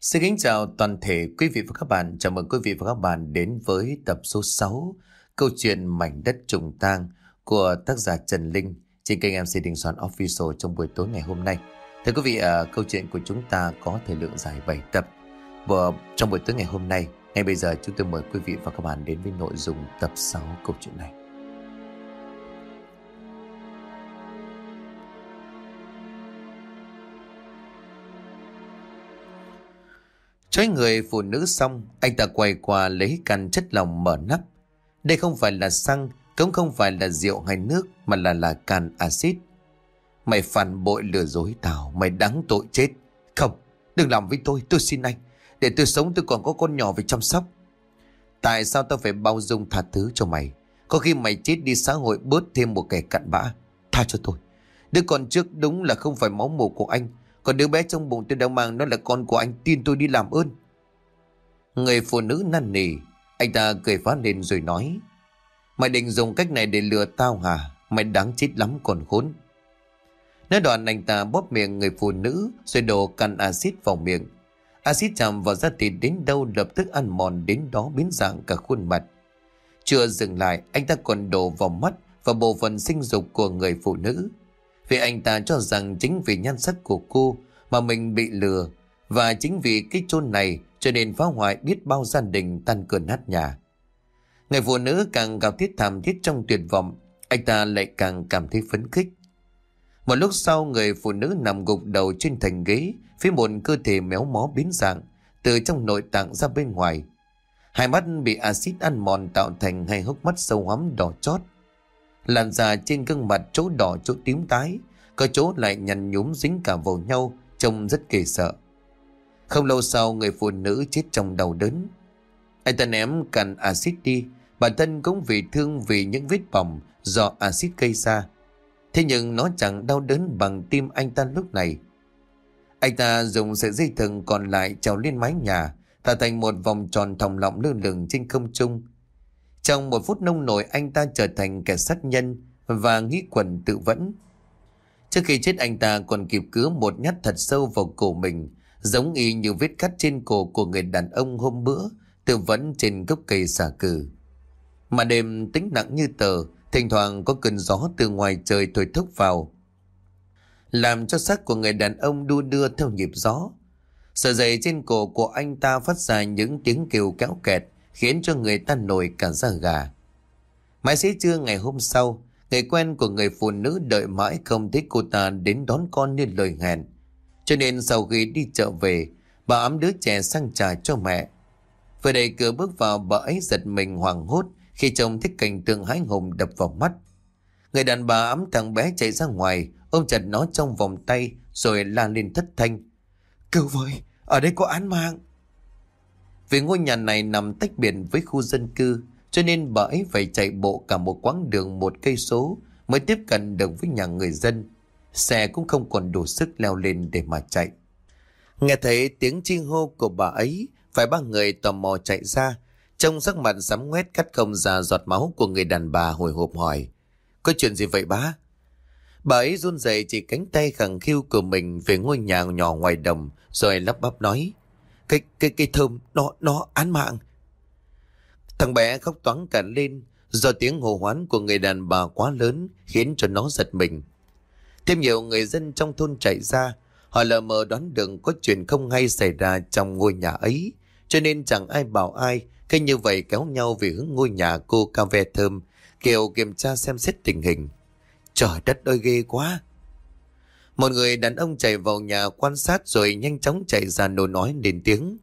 Xin kính chào toàn thể quý vị và các bạn. Chào mừng quý vị và các bạn đến với tập số 6 câu chuyện Mảnh đất trùng tang của tác giả Trần Linh trên kênh MC Đình Soạn Official trong buổi tối ngày hôm nay. Thưa quý vị, à, câu chuyện của chúng ta có thời lượng dài 7 tập. Và trong buổi tối ngày hôm nay, ngay bây giờ chúng tôi mời quý vị và các bạn đến với nội dung tập 6 câu chuyện này. Chói người phụ nữ xong, anh ta quay qua lấy căn chất lỏng mở nắp. Đây không phải là xăng, cũng không phải là rượu hay nước, mà là là can axit. Mày phản bội lừa dối tao, mày đáng tội chết. Không, đừng làm với tôi, tôi xin anh. Để tôi sống tôi còn có con nhỏ phải chăm sóc. Tại sao tao phải bao dung tha thứ cho mày? Có khi mày chết đi xã hội bớt thêm một kẻ cặn bã. Tha cho tôi. Đứa con trước đúng là không phải máu mù của anh, còn đứa bé trong bụng tôi đang mang nó là con của anh, tin tôi đi làm ơn. Người phụ nữ năn nỉ, Anh ta cười phá lên rồi nói, Mày định dùng cách này để lừa tao hả? Mày đáng chết lắm còn khốn. Nói đoạn anh ta bóp miệng người phụ nữ Rồi đổ căn axit vào miệng. Axit chạm vào da thịt đến đâu Lập tức ăn mòn, đến đó biến dạng cả khuôn mặt. Chưa dừng lại, Anh ta còn đổ vào mắt Và bộ phận sinh dục của người phụ nữ vì anh ta cho rằng chính vì nhan sắc của cô mà mình bị lừa và chính vì cái chôn này cho nên phá hoại biết bao gia đình tan cửa nát nhà. Người phụ nữ càng gặp thiết thảm thiết trong tuyệt vọng, anh ta lại càng cảm thấy phấn khích. Một lúc sau người phụ nữ nằm gục đầu trên thành ghế phía một cơ thể méo mó biến dạng từ trong nội tạng ra bên ngoài. Hai mắt bị axit ăn mòn tạo thành hai hốc mắt sâu hoắm đỏ chót. Làn da trên gương mặt chỗ đỏ chỗ tím tái, có chỗ lại nhăn nhúm dính cả vào nhau, trông rất kỳ sợ. Không lâu sau người phụ nữ chết trong đau đớn. Anh ta ném cằn axit đi, bản thân cũng vì thương vì những vết bỏng do axit gây ra. Thế nhưng nó chẳng đau đớn bằng tim anh ta lúc này. Anh ta dùng sợi dây thừng còn lại trèo lên mái nhà, tạo thành một vòng tròn thòng lọng lơ lửng trên không trung. Trong một phút nông nổi anh ta trở thành kẻ sát nhân và nghĩ quần tự vẫn. Trước khi chết anh ta còn kịp cứa một nhát thật sâu vào cổ mình, giống y như vết cắt trên cổ của người đàn ông hôm bữa, tự vẫn trên gốc cây xà cừ. Mà đêm tính nặng như tờ, thỉnh thoảng có cơn gió từ ngoài trời thổi thốc vào, làm cho xác của người đàn ông đua đưa theo nhịp gió. Sợi dây trên cổ của anh ta phát ra những tiếng kêu kéo kẹt, khiến cho người ta nổi cả da gà. Mãi xế trưa ngày hôm sau, người quen của người phụ nữ đợi mãi không thấy cô ta đến đón con như lời hẹn. Cho nên sau khi đi chợ về, bà ấm đứa trẻ sang trà cho mẹ. Vừa đẩy cửa bước vào bà ấy giật mình hoảng hốt khi chồng thích cảnh tượng hái hùng đập vào mắt. Người đàn bà ấm thằng bé chạy ra ngoài, ôm chặt nó trong vòng tay rồi la lên thất thanh. Cứu với, ở đây có án mạng. Vì ngôi nhà này nằm tách biệt với khu dân cư, cho nên bà ấy phải chạy bộ cả một quãng đường một cây số mới tiếp cận được với nhà người dân. Xe cũng không còn đủ sức leo lên để mà chạy. Nghe thấy tiếng chi hô của bà ấy, phải ba người tò mò chạy ra, trong sắc mặt sắm ngoét cắt không ra giọt máu của người đàn bà hồi hộp hỏi. Có chuyện gì vậy bá? Bà ấy run rẩy chỉ cánh tay khẳng khiu của mình về ngôi nhà nhỏ ngoài đồng rồi lắp bắp nói. Cái, cái, cái thơm, nó, nó án mạng. Thằng bé khóc toáng cả lên do tiếng hồ hoán của người đàn bà quá lớn khiến cho nó giật mình. Thêm nhiều người dân trong thôn chạy ra, họ lờ mờ đoán được có chuyện không hay xảy ra trong ngôi nhà ấy, cho nên chẳng ai bảo ai, khi như vậy kéo nhau về hướng ngôi nhà cô cao ve thơm, kêu kiểm tra xem xét tình hình. Trời đất ơi ghê quá! Một người đàn ông chạy vào nhà quan sát rồi nhanh chóng chạy ra nổ nói lên tiếng.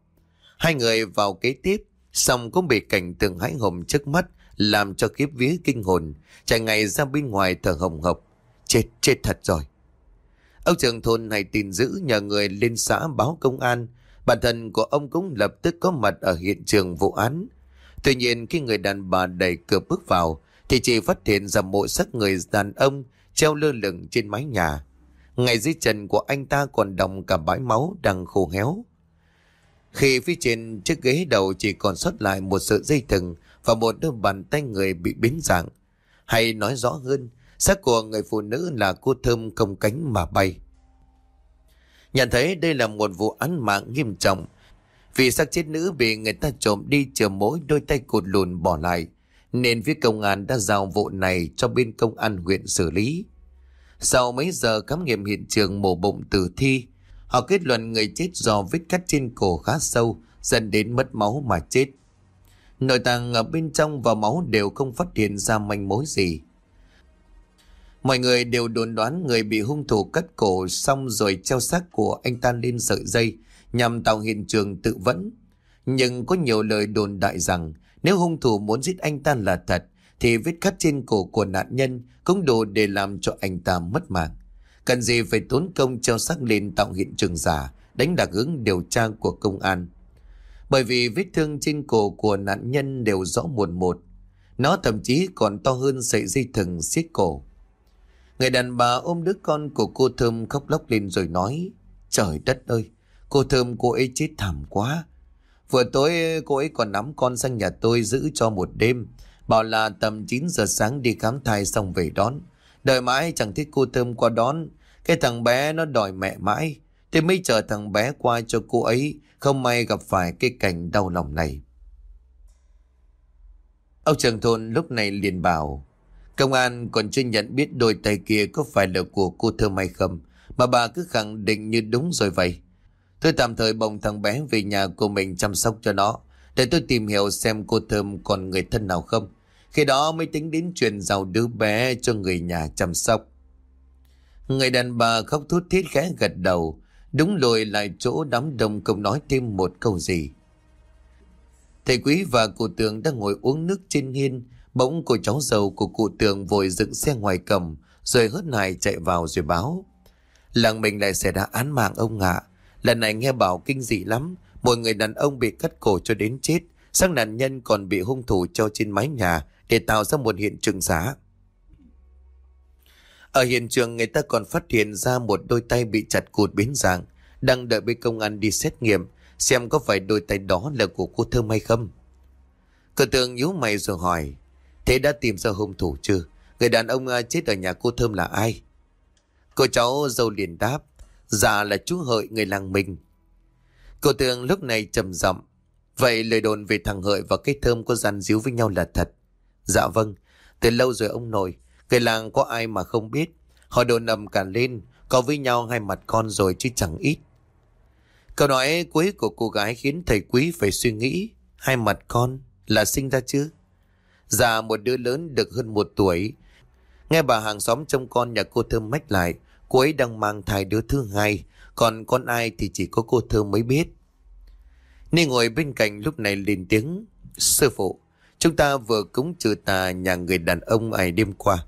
Hai người vào kế tiếp, xong cũng bị cảnh tượng hãi hùng trước mắt làm cho kiếp vía kinh hồn, chạy ngay ra bên ngoài thở hồng hộc. Chết, chết thật rồi. Ông trưởng thôn này tin giữ nhờ người lên xã báo công an. Bản thân của ông cũng lập tức có mặt ở hiện trường vụ án. Tuy nhiên khi người đàn bà đẩy cửa bước vào thì chỉ phát hiện ra mộ xác người đàn ông treo lơ lửng trên mái nhà. Ngay dưới chân của anh ta còn đọng cả bãi máu đang khô héo. Khi phía trên chiếc ghế đầu chỉ còn sót lại một sợi dây thừng và một đôi bàn tay người bị biến dạng. Hay nói rõ hơn, xác của người phụ nữ là cô thơm không cánh mà bay. Nhận thấy đây là một vụ án mạng nghiêm trọng Vì xác chết nữ bị người ta trộm đi chờ mỗi đôi tay cụt lùn bỏ lại, nên phía công an đã giao vụ này cho bên công an huyện xử lý. Sau mấy giờ khám nghiệm hiện trường mổ bụng tử thi, họ kết luận người chết do vết cắt trên cổ khá sâu, dẫn đến mất máu mà chết. Nội tạng ở bên trong và máu đều không phát hiện ra manh mối gì. Mọi người đều đồn đoán người bị hung thủ cắt cổ xong rồi treo xác của anh ta lên sợi dây nhằm tạo hiện trường tự vẫn. Nhưng có nhiều lời đồn đại rằng nếu hung thủ muốn giết anh ta là thật thì vết cắt trên cổ của nạn nhân cũng đủ để làm cho anh ta mất mạng. Cần gì phải tốn công treo xác lên tạo hiện trường giả đánh lạc hướng điều tra của công an. Bởi vì vết thương trên cổ của nạn nhân đều rõ muộn một. Nó thậm chí còn to hơn sợi dây thừng xiết cổ. Người đàn bà ôm đứa con của cô Thơm khóc lóc lên rồi nói Trời đất ơi, cô Thơm cô ấy chết thảm quá. Vừa tối cô ấy còn nắm con sang nhà tôi giữ cho một đêm. Bảo là tầm 9 giờ sáng đi khám thai xong về đón. Đợi mãi chẳng thấy cô Thơm qua đón. Cái thằng bé nó đòi mẹ mãi. Thế mới chờ thằng bé qua cho cô ấy. Không may gặp phải cái cảnh đau lòng này. Ông trưởng thôn lúc này liền bảo Công an còn chưa nhận biết đôi tay kia có phải là của cô Thơm hay không, mà bà cứ khẳng định như đúng rồi vậy. Tôi tạm thời bồng thằng bé về nhà của mình chăm sóc cho nó, để tôi tìm hiểu xem cô Thơm còn người thân nào không. Khi đó mới tính đến chuyện giàu đứa bé cho người nhà chăm sóc. Người đàn bà khóc thút thít khẽ gật đầu, đúng lùi lại chỗ đám đông không nói thêm một câu gì. Thầy quý và cụ tường đang ngồi uống nước trên hiên, Bỗng cô cháu giàu của cụ tường vội dựng xe ngoài cầm, rồi hớt nài chạy vào rồi báo. Làng mình lại xảy ra án mạng ông ạ. Lần này nghe bảo kinh dị lắm, một người đàn ông bị cắt cổ cho đến chết, sang nạn nhân còn bị hung thủ cho trên mái nhà để tạo ra một hiện trường giả. Ở hiện trường người ta còn phát hiện ra một đôi tay bị chặt cụt biến dạng, đang đợi bên công an đi xét nghiệm, xem có phải đôi tay đó là của cô Thơm hay không. Cờ tường nhíu mày rồi hỏi, Thế đã tìm ra hung thủ chưa? Người đàn ông à, chết ở nhà cô Thơm là ai? Cô cháu dâu liền đáp. già là chú Hợi người làng mình. Cô Tường lúc này trầm giọng Vậy lời đồn về thằng Hợi và cái Thơm có gian díu với nhau là thật? Dạ vâng. Từ lâu rồi ông nội. Người làng có ai mà không biết. Họ đồn nầm cả lên. Có với nhau hai mặt con rồi chứ chẳng ít. Câu nói cuối của cô gái khiến thầy quý phải suy nghĩ. Hai mặt con là sinh ra chứ? Già một đứa lớn được hơn một tuổi. Nghe bà hàng xóm trông con nhà cô Thơm mách lại, cô ấy đang mang thai đứa thứ hai, còn con ai thì chỉ có cô Thơm mới biết. Ni ngồi bên cạnh lúc này lên tiếng, Sư phụ, chúng ta vừa cúng trừ tà nhà người đàn ông ấy đêm qua,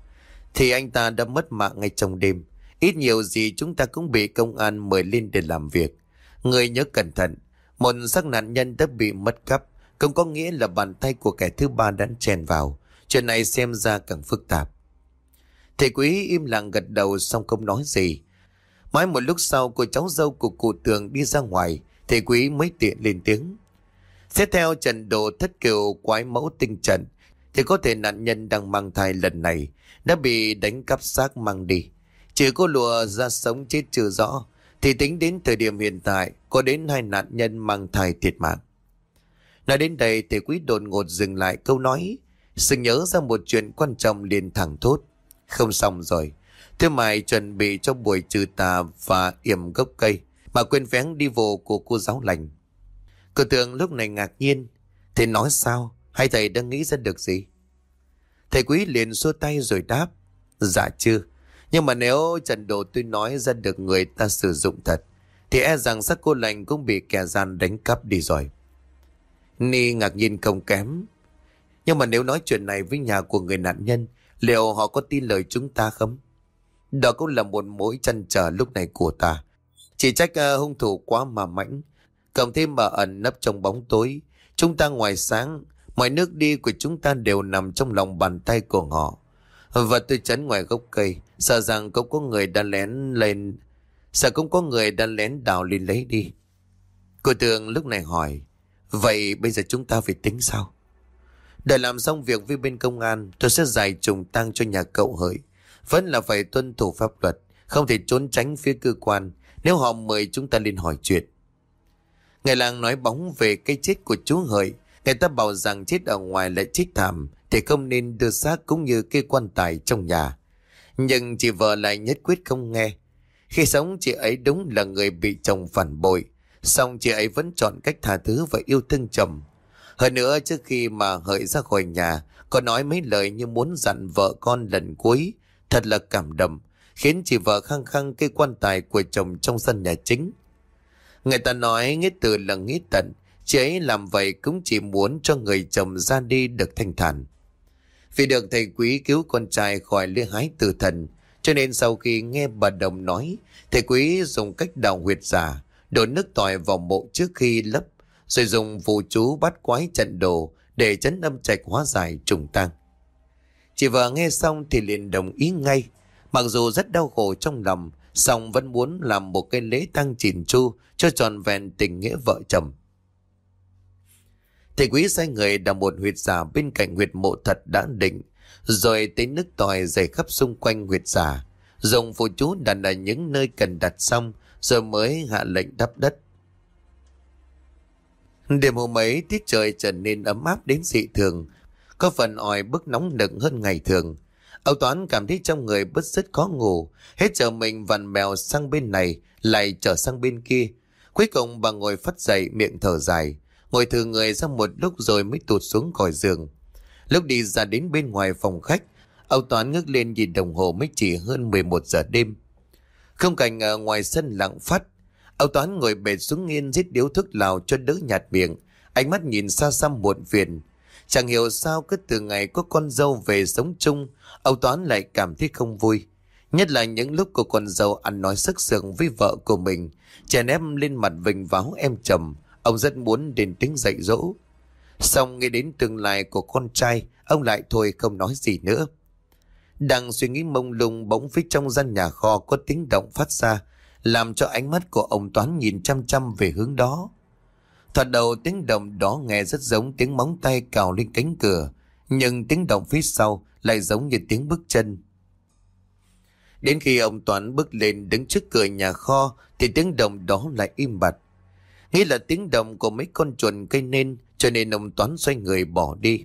thì anh ta đã mất mạng ngay trong đêm. Ít nhiều gì chúng ta cũng bị công an mời lên để làm việc. Người nhớ cẩn thận, một xác nạn nhân đã bị mất cắp, không có nghĩa là bàn tay của kẻ thứ ba đã chèn vào. Chuyện này xem ra càng phức tạp. Thầy quý im lặng gật đầu xong không nói gì. Mãi một lúc sau cô cháu dâu của cụ tường đi ra ngoài, thầy quý mới tiện lên tiếng. Xét theo trận đồ thất kiều quái mẫu tinh trận, thì có thể nạn nhân đang mang thai lần này đã bị đánh cắp xác mang đi. Chỉ có lùa ra sống chết chưa rõ, thì tính đến thời điểm hiện tại có đến hai nạn nhân mang thai thiệt mạng. Nói đến đây thì quý đột ngột dừng lại câu nói. Sự nhớ ra một chuyện quan trọng liền thẳng thốt. Không xong rồi. Thế mày chuẩn bị cho buổi trừ tà và yểm gốc cây mà quên vén đi vô của cô giáo lành. Cô tượng lúc này ngạc nhiên. Thầy nói sao? Hay thầy đang nghĩ ra được gì? Thầy quý liền xua tay rồi đáp. Dạ chưa. Nhưng mà nếu trần đồ tôi nói ra được người ta sử dụng thật thì e rằng sắc cô lành cũng bị kẻ gian đánh cắp đi rồi. Ni ngạc nhiên không kém. Nhưng mà nếu nói chuyện này với nhà của người nạn nhân, liệu họ có tin lời chúng ta không? Đó cũng là một mối chăn trở lúc này của ta. Chỉ trách uh, hung thủ quá mà mãnh, cộng thêm mà ẩn nấp trong bóng tối. Chúng ta ngoài sáng, mọi nước đi của chúng ta đều nằm trong lòng bàn tay của họ. Và tôi chấn ngoài gốc cây, sợ rằng cũng có người đã lén lên, sợ cũng có người đã lén đào lên lấy đi. Cô tường lúc này hỏi, Vậy bây giờ chúng ta phải tính sao? Để làm xong việc với bên công an, tôi sẽ giải trùng tăng cho nhà cậu hỡi. Vẫn là phải tuân thủ pháp luật, không thể trốn tránh phía cơ quan nếu họ mời chúng ta lên hỏi chuyện. Người làng nói bóng về cái chết của chú Hợi. Người ta bảo rằng chết ở ngoài lại chết thảm thì không nên đưa xác cũng như cái quan tài trong nhà. Nhưng chị vợ lại nhất quyết không nghe. Khi sống chị ấy đúng là người bị chồng phản bội. Xong chị ấy vẫn chọn cách tha thứ và yêu thương chồng. Hơn nữa trước khi mà hợi ra khỏi nhà, có nói mấy lời như muốn dặn vợ con lần cuối. Thật là cảm động, khiến chị vợ khăng khăng cái quan tài của chồng trong sân nhà chính. Người ta nói nghĩa từ là nghĩa tận, chị ấy làm vậy cũng chỉ muốn cho người chồng ra đi được thanh thản. Vì được thầy quý cứu con trai khỏi lê hái tử thần, cho nên sau khi nghe bà Đồng nói, thầy quý dùng cách đào huyệt giả, đổ nước tỏi vào mộ trước khi lấp, rồi dùng phù chú bắt quái trận đồ để chấn âm trạch hóa giải trùng tăng. Chị vợ nghe xong thì liền đồng ý ngay, mặc dù rất đau khổ trong lòng, song vẫn muốn làm một cái lễ tăng chỉn chu cho tròn vẹn tình nghĩa vợ chồng. Thầy quý sai người đặt một huyệt giả bên cạnh huyệt mộ thật đã định, rồi tới nước tỏi dày khắp xung quanh huyệt giả, dùng phù chú đặt ở những nơi cần đặt xong, rồi mới hạ lệnh đắp đất. Đêm hôm ấy tiết trời trở nên ấm áp đến dị thường, có phần oi bức nóng nực hơn ngày thường. Âu Toán cảm thấy trong người bất rất khó ngủ, hết chờ mình vằn mèo sang bên này, lại trở sang bên kia. Cuối cùng bà ngồi phát dậy miệng thở dài, ngồi thử người ra một lúc rồi mới tụt xuống khỏi giường. Lúc đi ra đến bên ngoài phòng khách, Âu Toán ngước lên nhìn đồng hồ mới chỉ hơn 11 giờ đêm. Không cảnh ở ngoài sân lặng phát, Âu Toán ngồi bệt xuống nghiên giết điếu thức lào cho đỡ nhạt miệng, ánh mắt nhìn xa xăm muộn phiền. Chẳng hiểu sao cứ từ ngày có con dâu về sống chung, ông Toán lại cảm thấy không vui. Nhất là những lúc cô con dâu ăn nói sức sượng với vợ của mình, chèn em lên mặt vinh váo em trầm, ông rất muốn đến tính dạy dỗ. Xong nghĩ đến tương lai của con trai, ông lại thôi không nói gì nữa. Đang suy nghĩ mông lung bỗng phía trong gian nhà kho có tiếng động phát ra, làm cho ánh mắt của ông Toán nhìn chăm chăm về hướng đó. Thoạt đầu tiếng động đó nghe rất giống tiếng móng tay cào lên cánh cửa, nhưng tiếng động phía sau lại giống như tiếng bước chân. Đến khi ông Toán bước lên đứng trước cửa nhà kho thì tiếng động đó lại im bặt. Nghĩ là tiếng động của mấy con chuồn cây nên cho nên ông Toán xoay người bỏ đi.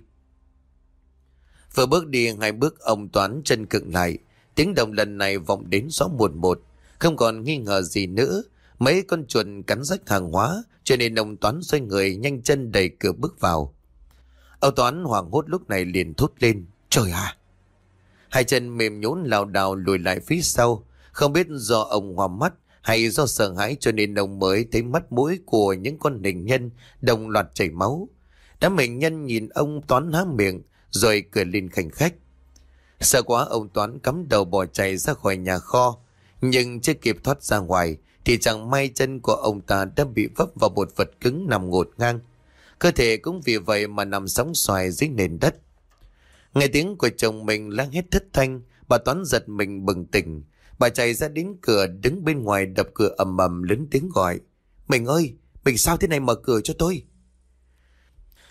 Vừa bước đi hai bước ông Toán chân cực lại. Tiếng động lần này vọng đến rõ muộn một. Không còn nghi ngờ gì nữa. Mấy con chuồn cắn rách hàng hóa cho nên ông Toán xoay người nhanh chân đẩy cửa bước vào. Ông Toán hoảng hốt lúc này liền thốt lên. Trời à! Hai chân mềm nhũn lào đào lùi lại phía sau. Không biết do ông hoa mắt hay do sợ hãi cho nên ông mới thấy mắt mũi của những con hình nhân đồng loạt chảy máu. Đám hình nhân nhìn ông Toán há miệng rồi cười lên khảnh khách. Sợ quá ông Toán cắm đầu bỏ chạy ra khỏi nhà kho, nhưng chưa kịp thoát ra ngoài thì chẳng may chân của ông ta đã bị vấp vào một vật cứng nằm ngột ngang. Cơ thể cũng vì vậy mà nằm sóng xoài dưới nền đất. Nghe tiếng của chồng mình lang hết thất thanh, bà Toán giật mình bừng tỉnh. Bà chạy ra đến cửa đứng bên ngoài đập cửa ầm ầm lớn tiếng gọi. Mình ơi, mình sao thế này mở cửa cho tôi?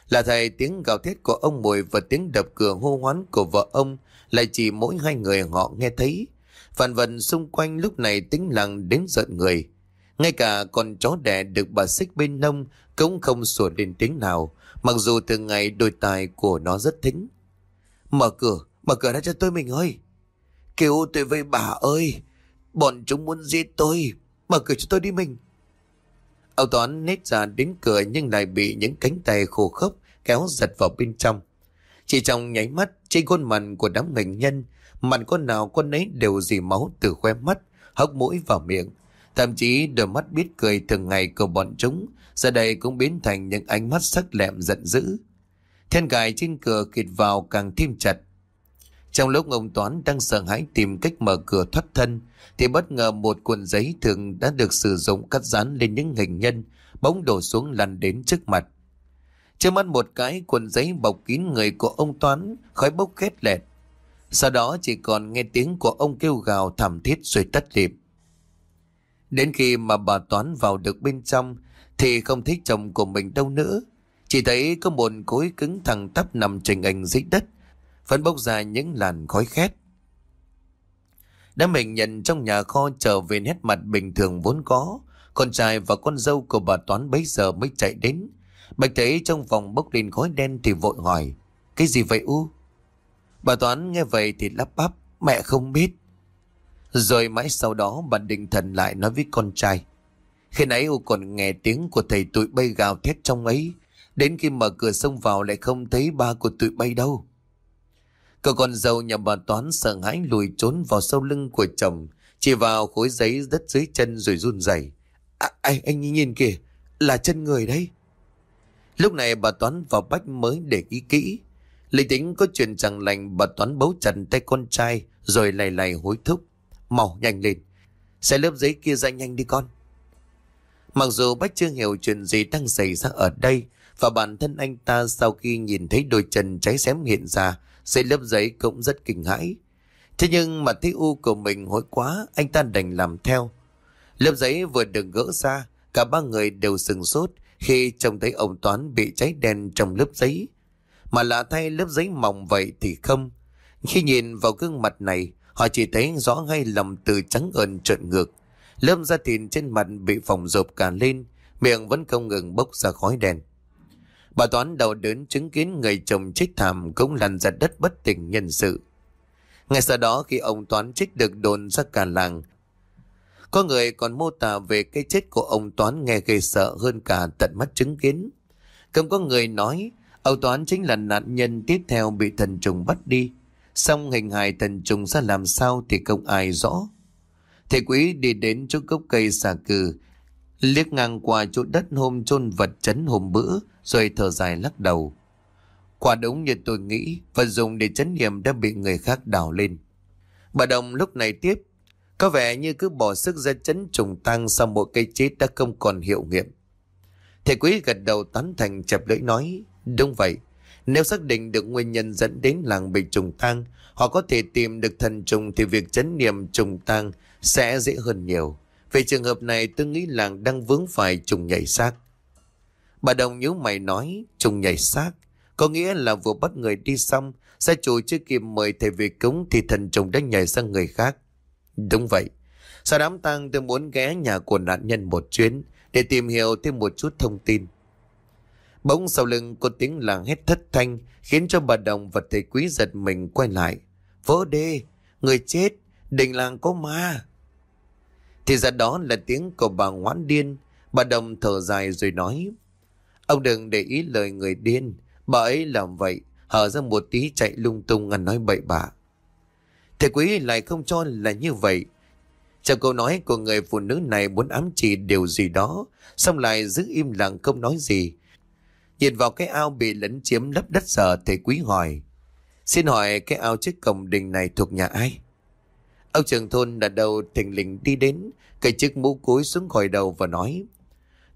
Là thầy tiếng gào thét của ông Mùi và tiếng đập cửa hô hoán của vợ ông lại chỉ mỗi hai người họ nghe thấy. Phản vật xung quanh lúc này tính lặng đến giận người. Ngay cả con chó đẻ được bà xích bên nông cũng không sủa lên tiếng nào, mặc dù thường ngày đôi tai của nó rất thính. Mở cửa, mở cửa ra cho tôi mình ơi. Kêu tôi với bà ơi, bọn chúng muốn giết tôi, mở cửa cho tôi đi mình. Âu Toán nết ra đến cửa nhưng lại bị những cánh tay khô khốc kéo giật vào bên trong. Chỉ trong nháy mắt, trên khuôn mặt của đám ngành nhân, mặt con nào con ấy đều dì máu từ khoe mắt, hốc mũi vào miệng. Thậm chí đôi mắt biết cười thường ngày của bọn chúng, giờ đây cũng biến thành những ánh mắt sắc lẹm giận dữ. Then cài trên cửa kịt vào càng thêm chặt. Trong lúc ông Toán đang sợ hãi tìm cách mở cửa thoát thân, thì bất ngờ một cuộn giấy thường đã được sử dụng cắt dán lên những hình nhân, bỗng đổ xuống lăn đến trước mặt. Trước mắt một cái cuộn giấy bọc kín người của ông Toán, khói bốc khét lẹt. Sau đó chỉ còn nghe tiếng của ông kêu gào thảm thiết rồi tắt liệp. Đến khi mà bà Toán vào được bên trong thì không thấy chồng của mình đâu nữa. Chỉ thấy có một cối cứng thẳng tắp nằm trình ảnh dưới đất, vẫn bốc ra những làn khói khét. Đã mình nhận trong nhà kho trở về nét mặt bình thường vốn có, Con trai và con dâu của bà Toán bấy giờ mới chạy đến. Bạch thấy trong vòng bốc lên khói đen thì vội hỏi. Cái gì vậy U? Bà Toán nghe vậy thì lắp bắp. Mẹ không biết. Rồi mãi sau đó bà định thần lại nói với con trai. Khi nãy U còn nghe tiếng của thầy tụi bay gào thét trong ấy. Đến khi mở cửa xông vào lại không thấy ba của tụi bay đâu. Cậu con dâu nhà bà Toán sợ hãi lùi trốn vào sau lưng của chồng, chỉ vào khối giấy đất dưới chân rồi run rẩy. À, anh, anh nhìn kìa, là chân người đấy. Lúc này bà Toán vào bách mới để ý kỹ. Lý tính có chuyện chẳng lành bà Toán bấu chặt tay con trai rồi lầy lầy hối thúc. Mau nhanh lên, xe lớp giấy kia ra nhanh đi con. Mặc dù Bách chưa hiểu chuyện gì đang xảy ra ở đây và bản thân anh ta sau khi nhìn thấy đôi chân cháy xém hiện ra xé lớp giấy cũng rất kinh hãi. Thế nhưng mà thấy u của mình hối quá, anh ta đành làm theo. Lớp giấy vừa được gỡ ra, cả ba người đều sừng sốt khi trông thấy ông Toán bị cháy đen trong lớp giấy. Mà lạ thay lớp giấy mỏng vậy thì không. Khi nhìn vào gương mặt này, họ chỉ thấy rõ ngay lầm từ trắng ơn trợn ngược. Lớp da thịt trên mặt bị phồng rộp cả lên, miệng vẫn không ngừng bốc ra khói đen. Bà Toán đầu đến chứng kiến người chồng chết thảm cũng lăn ra đất bất tỉnh nhân sự. Ngay sau đó khi ông Toán chết được đồn ra cả làng, có người còn mô tả về cái chết của ông Toán nghe gây sợ hơn cả tận mắt chứng kiến. Cũng có người nói Âu Toán chính là nạn nhân tiếp theo bị thần trùng bắt đi. Xong hình hài thần trùng ra làm sao thì không ai rõ. Thầy quý đi đến chỗ gốc cây xà cừ, liếc ngang qua chỗ đất hôm chôn vật chấn hôm bữa, rồi thở dài lắc đầu. Quả đúng như tôi nghĩ, vật dùng để chấn niệm đã bị người khác đào lên. Bà Đồng lúc này tiếp, có vẻ như cứ bỏ sức ra chấn trùng tăng sau một cây chết đã không còn hiệu nghiệm. Thầy quý gật đầu tán thành chập lưỡi nói, đúng vậy, nếu xác định được nguyên nhân dẫn đến làng bị trùng tăng, họ có thể tìm được thần trùng thì việc chấn niệm trùng tăng sẽ dễ hơn nhiều. Về trường hợp này tôi nghĩ làng đang vướng phải trùng nhảy xác. Bà Đồng nhớ mày nói trùng nhảy xác. Có nghĩa là vừa bắt người đi xong, gia chủ chưa kịp mời thầy về cúng thì thần trùng đã nhảy sang người khác. Đúng vậy. Sau đám tang tôi muốn ghé nhà của nạn nhân một chuyến để tìm hiểu thêm một chút thông tin. Bỗng sau lưng có tiếng làng hét thất thanh khiến cho bà Đồng và thầy quý giật mình quay lại. Vỡ đê, người chết, đình làng có ma. Thì ra đó là tiếng của bà ngoãn điên. Bà Đồng thở dài rồi nói. Ông đừng để ý lời người điên. Bà ấy làm vậy, hở ra một tí chạy lung tung ngăn nói bậy bạ. Thầy quý lại không cho là như vậy. Trong câu nói của người phụ nữ này muốn ám chỉ điều gì đó, xong lại giữ im lặng không nói gì. Nhìn vào cái ao bị lấn chiếm lấp đất sở thầy quý hỏi. Xin hỏi cái ao trước cổng đình này thuộc nhà ai? Ông trưởng thôn đặt đầu thình lình đi đến, cây chiếc mũ cúi xuống khỏi đầu và nói.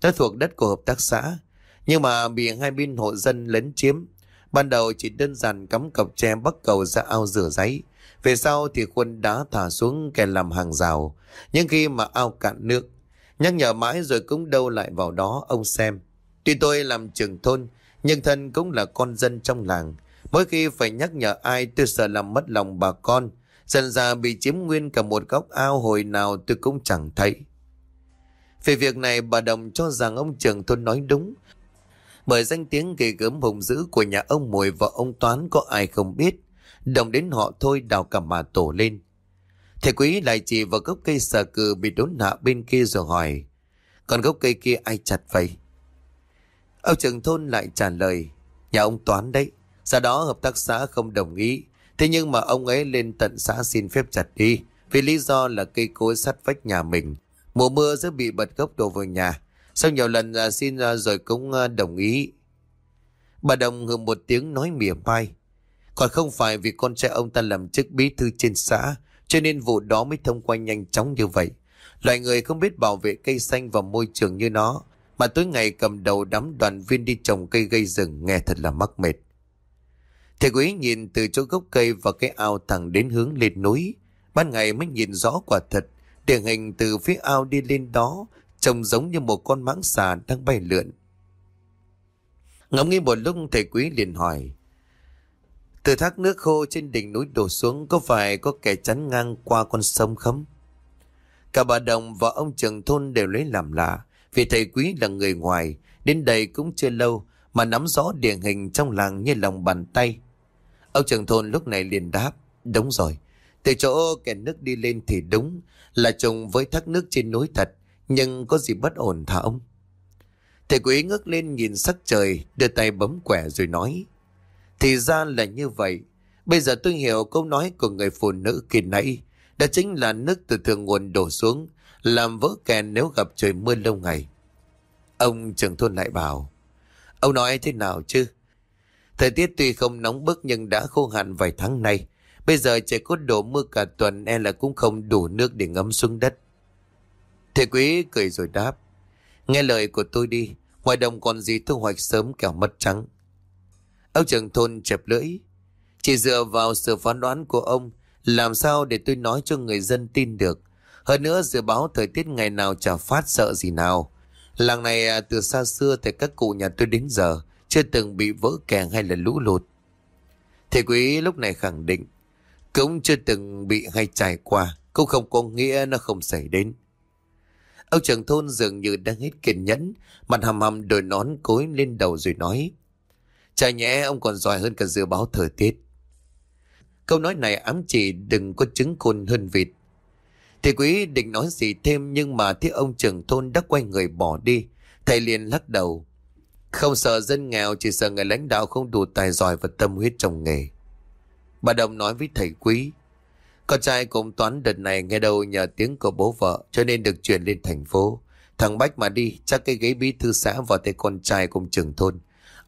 Nó thuộc đất của hợp tác xã, nhưng mà bị hai bên hộ dân lấn chiếm. Ban đầu chỉ đơn giản cắm cọc tre bắc cầu ra ao rửa giấy. Về sau thì khuôn đá thả xuống kè làm hàng rào. Nhưng khi mà ao cạn nước, nhắc nhở mãi rồi cũng đâu lại vào đó ông xem. Tuy tôi làm trưởng thôn, nhưng thân cũng là con dân trong làng. Mỗi khi phải nhắc nhở ai tôi sợ làm mất lòng bà con. Dần ra bị chiếm nguyên cả một góc ao hồi nào tôi cũng chẳng thấy. Về việc này bà Đồng cho rằng ông trưởng thôn nói đúng. Bởi danh tiếng ghê gớm hùng dữ của nhà ông Mùi và ông Toán có ai không biết. Đồng đến họ thôi đào cả mà tổ lên. Thầy quý lại chỉ vào gốc cây sờ cừ bị đốn hạ bên kia rồi hỏi. Còn gốc cây kia ai chặt vậy? Ông trưởng thôn lại trả lời. Nhà ông Toán đấy. Sau đó hợp tác xã không đồng ý. Thế nhưng mà ông ấy lên tận xã xin phép chặt đi. Vì lý do là cây cối sắt vách nhà mình. Mùa mưa sẽ bị bật gốc đổ vào nhà. Sau nhiều lần à, xin à, rồi cũng à, đồng ý. Bà Đồng hừ một tiếng nói mỉa mai. Còn không phải vì con trai ông ta làm chức bí thư trên xã, cho nên vụ đó mới thông qua nhanh chóng như vậy. Loại người không biết bảo vệ cây xanh và môi trường như nó, mà tối ngày cầm đầu đám đoàn viên đi trồng cây gây rừng nghe thật là mắc mệt. Thầy quý nhìn từ chỗ gốc cây và cái ao thẳng đến hướng lên núi. Ban ngày mới nhìn rõ quả thật, điển hình từ phía ao đi lên đó, trông giống như một con mãng xà đang bay lượn. Ngẫm nghĩ một lúc thầy quý liền hỏi. Từ thác nước khô trên đỉnh núi đổ xuống có phải có kẻ chắn ngang qua con sông không? Cả bà Đồng và ông trưởng thôn đều lấy làm lạ vì thầy quý là người ngoài, đến đây cũng chưa lâu mà nắm rõ địa hình trong làng như lòng bàn tay. Ông trưởng thôn lúc này liền đáp, Đúng rồi, Từ chỗ kẻ nước đi lên thì đúng, Là trùng với thác nước trên núi thật, Nhưng có gì bất ổn thả ông Thầy quý ngước lên nhìn sắc trời, Đưa tay bấm quẻ rồi nói, Thì ra là như vậy Bây giờ tôi hiểu câu nói của người phụ nữ kỳ nãy, Đó chính là nước từ thượng nguồn đổ xuống làm vỡ kèn nếu gặp trời mưa lâu ngày. Ông trưởng thôn lại bảo, Ông nói thế nào chứ? Thời tiết tuy không nóng bức nhưng đã khô hạn vài tháng nay. Bây giờ trời có đổ mưa cả tuần e là cũng không đủ nước để ngấm xuống đất. Thầy quý cười rồi đáp, Nghe lời của tôi đi, Ngoài đồng còn gì thu hoạch sớm kẻo mất trắng. Ông trưởng thôn chẹp lưỡi, Chỉ dựa vào sự phán đoán của ông, Làm sao để tôi nói cho người dân tin được? Hơn nữa, dự báo thời tiết ngày nào chả phát sợ gì nào. Làng này à, từ xa xưa thì các cụ nhà tôi đến giờ Chưa từng bị vỡ kè hay là lũ lụt. Thầy quý lúc này khẳng định, Cũng chưa từng bị hay trải qua, Cũng không có nghĩa nó không xảy đến. Ông trưởng thôn dường như đang hết kiên nhẫn, Mặt hầm hầm đổi nón cối lên đầu rồi nói, Chả nhẽ ông còn giỏi hơn cả dự báo thời tiết. Câu nói này ám chỉ đừng có chứng côn hơn vịt. Thầy quý định nói gì thêm nhưng mà thấy ông trưởng thôn đã quay người bỏ đi. Thầy liền lắc đầu. Không sợ dân nghèo, chỉ sợ người lãnh đạo không đủ tài giỏi và tâm huyết trong nghề. Bà Đồng nói với thầy quý. Con trai cùng toán đợt này nghe đâu nhờ tiếng của bố vợ, cho nên được chuyển lên thành phố. Thằng Bách mà đi, chắc cái ghế bí thư xã vào tay con trai cùng trưởng thôn.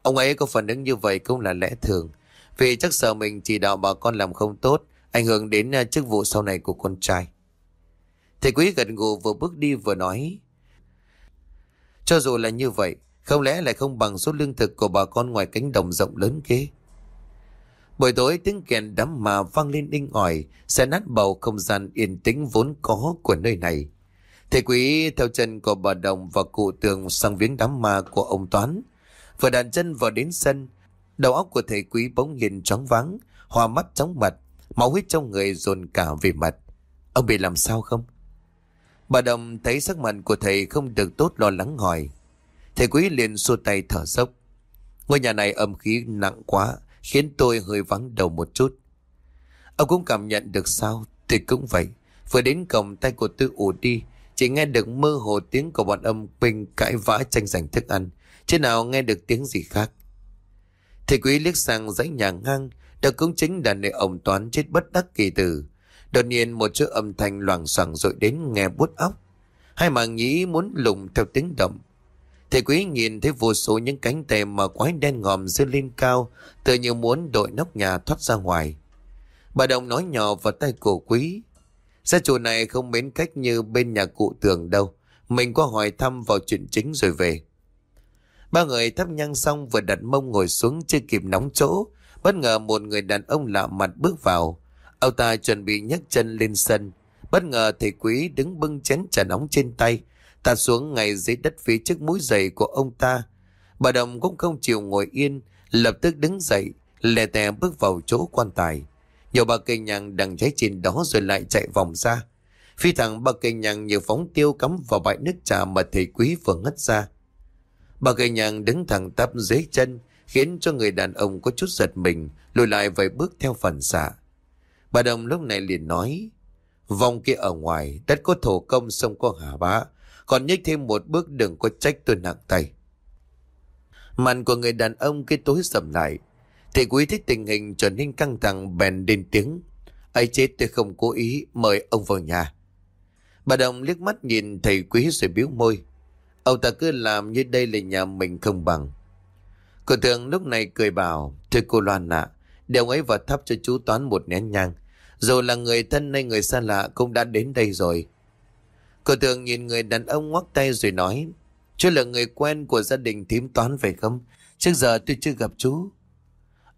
Ông ấy có phản ứng như vậy cũng là lẽ thường. Vì chắc sợ mình chỉ đạo bà con làm không tốt, ảnh hưởng đến à, chức vụ sau này của con trai. Thầy quý gật gù vừa bước đi vừa nói. Cho dù là như vậy, không lẽ lại không bằng số lương thực của bà con ngoài cánh đồng rộng lớn kế. Buổi tối tiếng kèn đám mà vang lên inh ỏi, sẽ nát bầu không gian yên tĩnh vốn có của nơi này. Thầy quý theo chân của bà Đồng và cụ tường sang viếng đám ma của ông Toán. Vừa đàn chân vào đến sân, đầu óc của thầy quý bỗng nhìn chóng vắng, hoa mắt chóng mặt, máu huyết trong người dồn cả về mặt. Ông bị làm sao không? Bà Đồng thấy sắc mặt của thầy không được tốt lo lắng hỏi. Thầy quý liền xua tay thở dốc. Ngôi nhà này âm khí nặng quá, khiến tôi hơi vắng đầu một chút. Ông cũng cảm nhận được sao, thì cũng vậy. Vừa đến cổng tay của tôi ủ đi, chỉ nghe được mơ hồ tiếng của bọn âm binh cãi vã tranh giành thức ăn. Chứ nào nghe được tiếng gì khác. Thầy quý liếc sang dãy nhà ngang, đó cũng chính là nơi ông Toán chết bất đắc kỳ tử. Đột nhiên một chữ âm thanh loảng xoảng rội đến nghe bút óc. Hai màng nhĩ muốn lùng theo tiếng động. Thầy quý nhìn thấy vô số những cánh tay mà quái đen ngòm dưa lên cao, tự như muốn đội nóc nhà thoát ra ngoài. Bà Đồng nói nhỏ vào tay cổ quý. Gia chủ này không mến cách như bên nhà cụ tường đâu. Mình qua hỏi thăm vào chuyện chính rồi về. Ba người thắp nhang xong vừa đặt mông ngồi xuống chưa kịp nóng chỗ. Bất ngờ một người đàn ông lạ mặt bước vào. Ông ta chuẩn bị nhấc chân lên sân. Bất ngờ thầy quý đứng bưng chén trà nóng trên tay. Ta xuống ngay dưới đất phía trước mũi giày của ông ta. Bà Đồng cũng không chịu ngồi yên. Lập tức đứng dậy. Lè tè bước vào chỗ quan tài. Nhiều bà cây nhằng đằng cháy trên đó rồi lại chạy vòng ra. Phi thẳng bà cây nhằng như phóng tiêu cắm vào bãi nước trà mà thầy quý vừa ngất ra. Bà cây nhằng đứng thẳng tắp dưới chân, khiến cho người đàn ông có chút giật mình, lùi lại vài bước theo phần xạ. Bà Đồng lúc này liền nói, vòng kia ở ngoài, đất có thổ công sông có hà bá, còn nhích thêm một bước đừng có trách tôi nặng tay. Mặt của người đàn ông kia tối sầm lại, thì quý thích tình hình trở nên căng thẳng bèn đến tiếng. ấy chết tôi không cố ý, mời ông vào nhà. Bà Đồng liếc mắt nhìn thầy quý rồi biếu môi. Ông ta cứ làm như đây là nhà mình không bằng. Cô thường lúc này cười bảo, thưa cô Loan ạ, đều ấy vào thắp cho chú Toán một nén nhang. Dù là người thân hay người xa lạ cũng đã đến đây rồi. Cô thường nhìn người đàn ông ngoắc tay rồi nói, chú là người quen của gia đình thím Toán phải không? Trước giờ tôi chưa gặp chú.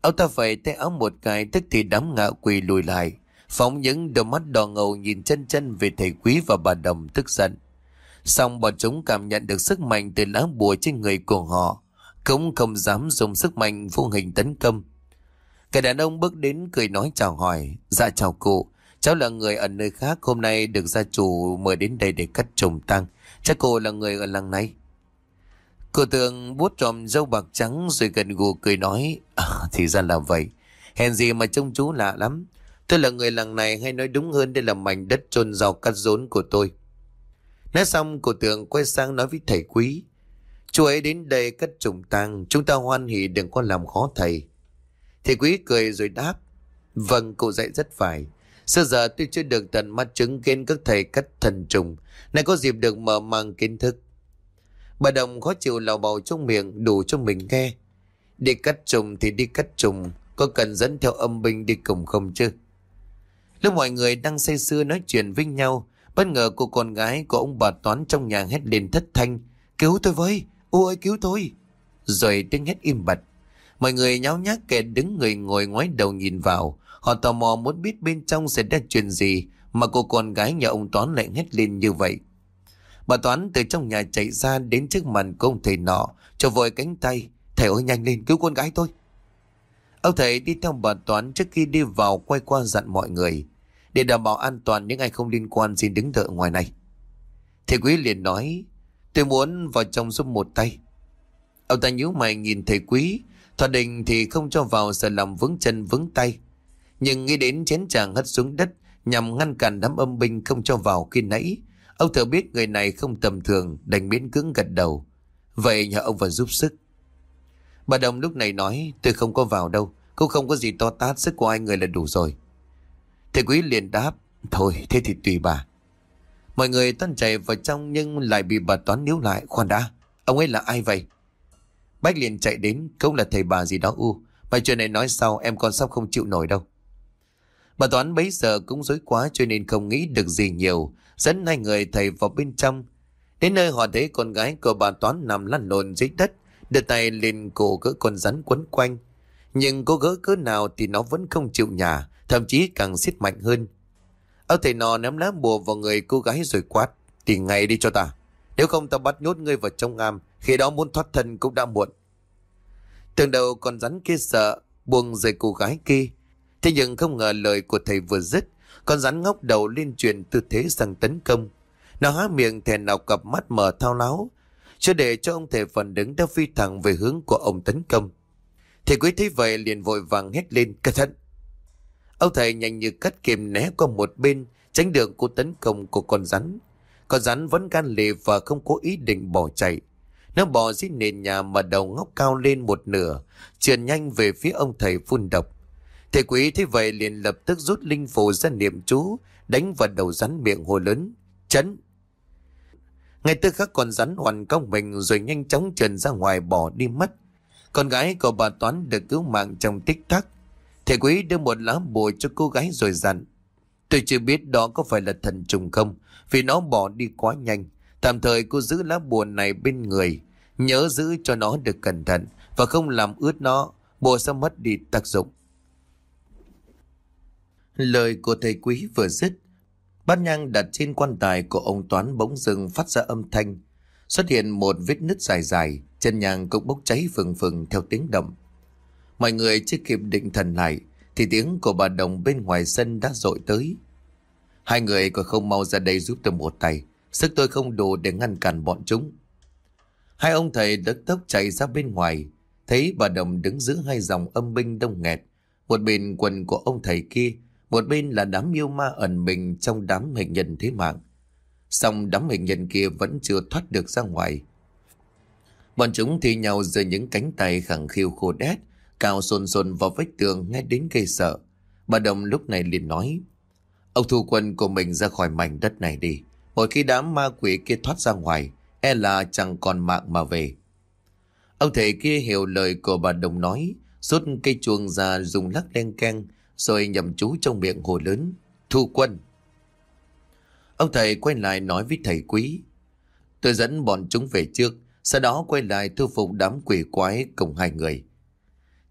Ông ta phải tay áo một cái tức thì đám ngạ quỳ lùi lại. Phóng những đôi mắt đỏ ngầu nhìn chân chân về thầy quý và bà đồng tức giận. Xong bọn chúng cảm nhận được sức mạnh từ lá bùa trên người của họ. Cũng không dám dùng sức mạnh vô hình tấn công. Cái đàn ông bước đến cười nói chào hỏi. Dạ chào cụ. Cháu là người ở nơi khác Hôm nay được gia chủ mời đến đây để cắt trùng tăng Chắc cô là người ở làng này. Cô tường bút tròm dâu bạc trắng Rồi gần gù cười nói à, Thì ra là vậy. Hèn gì mà trông chú lạ lắm. Tôi là người làng này hay nói đúng hơn Đây là mảnh đất trôn rau cắt rốn của tôi. Nói xong cô tường quay sang nói với thầy quý Chú ấy đến đây cắt trùng tang Chúng ta hoan hỉ đừng có làm khó thầy. Thầy quý cười rồi đáp Vâng cụ dạy rất phải. Xưa giờ tôi chưa được tận mắt chứng kiến các thầy cắt thần trùng Này có dịp được mở mang kiến thức. Bà Đồng khó chịu lào bầu trong miệng đủ cho mình nghe. Đi cắt trùng thì đi cắt trùng Có cần dẫn theo âm binh đi cùng không chứ? Lúc mọi người đang say sưa nói chuyện với nhau Bất ngờ cô con gái của ông bà Toán trong nhà hét lên thất thanh Cứu tôi với, ô ơi cứu tôi. Rồi tiếng hét im bặt. Mọi người nháo nhác kẻ đứng người ngồi ngoái đầu nhìn vào. Họ tò mò muốn biết bên trong sẽ ra chuyện gì, Mà cô con gái nhà ông Toán lại hét lên như vậy. Bà Toán từ trong nhà chạy ra đến trước mặt của ông thầy nọ, Cho vội cánh tay, Thầy ơi, nhanh lên, cứu con gái tôi. Ông thầy đi theo bà Toán trước khi đi vào quay qua dặn mọi người, Để đảm bảo an toàn, những ai không liên quan xin đứng đợi ngoài này. Thầy quý liền nói, Tôi muốn vào trong giúp một tay. Ông ta nhíu mày nhìn thầy quý Thoạt định thì không cho vào sợ lòng vướng chân vướng tay Nhưng nghĩ đến chén chàng hất xuống đất Nhằm ngăn cản đám âm binh không cho vào khi nãy Ông thừa biết người này không tầm thường Đành miễn cứng gật đầu Vậy nhờ ông vào giúp sức Bà Đồng lúc này nói Tôi không có vào đâu Cũng không có gì to tát Sức của ai người là đủ rồi Thầy quý liền đáp Thôi thế thì tùy bà Mọi người toan chạy vào trong nhưng lại bị bà Toán níu lại. Khoan đã, ông ấy là ai vậy? Bách liền chạy đến, không là thầy bà gì đó u. Mà chuyện này nói sau em con sắp không chịu nổi đâu. Bà Toán bấy giờ cũng dối quá cho nên không nghĩ được gì nhiều. Dẫn hai người thầy vào bên trong. Đến nơi họ thấy con gái của bà Toán nằm lăn lộn dưới đất. Đưa tay lên cổ gỡ con rắn quấn quanh. Nhưng cô gỡ cỡ nào thì nó vẫn không chịu nhả. Thậm chí càng siết mạnh hơn. Ông thầy nọ ném lá bùa vào người cô gái rồi quát. Tìm ngay đi cho ta. Nếu không ta bắt nhốt ngươi vào trong am. Khi đó muốn thoát thân cũng đã muộn. Tường đầu còn rắn kia sợ. Buông rời cô gái kia. Thế nhưng không ngờ lời của thầy vừa dứt. Con rắn ngóc đầu lên truyền tư thế sang tấn công. Nó há miệng thèn nào cặp mắt mở thao láo. Chưa để cho ông thầy phần đứng đã phi thẳng về hướng của ông tấn công. Thầy quý thấy vậy liền vội vàng hét lên cẩn thận. Ông thầy nhanh như cắt kìm né qua một bên, tránh đường của tấn công của con rắn. Con rắn vẫn gan lì và không có ý định bỏ chạy. Nó bò dưới nền nhà mà đầu ngóc cao lên một nửa, trườn nhanh về phía ông thầy phun độc. Thầy quý thấy vậy liền lập tức rút linh phù ra niệm chú, đánh vào đầu rắn miệng hồ lớn. Chấn! Ngay tức khắc con rắn hoàn công mình rồi nhanh chóng trườn ra ngoài bỏ đi mất. Con gái của bà Toán được cứu mạng trong tích tắc. Thầy quý đưa một lá bùa cho cô gái rồi dặn. Tôi chưa biết đó có phải là thần trùng không, vì nó bỏ đi quá nhanh. Tạm thời cô giữ lá bùa này bên người, nhớ giữ cho nó được cẩn thận và không làm ướt nó, bùa sẽ mất đi tác dụng. Lời của thầy quý vừa dứt, bát nhang đặt trên quan tài của ông Toán bỗng dưng phát ra âm thanh. Xuất hiện một vết nứt dài dài, chân nhang cũng bốc cháy phừng phừng theo tiếng động. Mọi người chưa kịp định thần lại thì tiếng của bà Đồng bên ngoài sân đã dội tới. Hai người còn không mau ra đây giúp tôi một tay. Sức tôi không đủ để ngăn cản bọn chúng. Hai ông thầy đứt tốc chạy ra bên ngoài. Thấy bà Đồng đứng giữa hai dòng âm binh đông nghẹt. Một bên quần của ông thầy kia, Một bên là đám yêu ma ẩn mình trong đám hình nhân thế mạng. Xong đám hình nhân kia vẫn chưa thoát được ra ngoài. Bọn chúng thi nhau giữa những cánh tay khẳng khiu khô đét Cao sồn sồn vào vách tường nghe đến gây sợ. Bà Đồng lúc này liền nói. Ông thu quân của mình ra khỏi mảnh đất này đi. Mỗi khi đám ma quỷ kia thoát ra ngoài, e là chẳng còn mạng mà về. Ông thầy kia hiểu lời của bà Đồng nói, rút cây chuông ra dùng lắc đen keng, rồi nhầm chú trong miệng hồ lớn. Thu quân. Ông thầy quay lại nói với thầy quý. Tôi dẫn bọn chúng về trước, sau đó quay lại thu phục đám quỷ quái cùng hai người.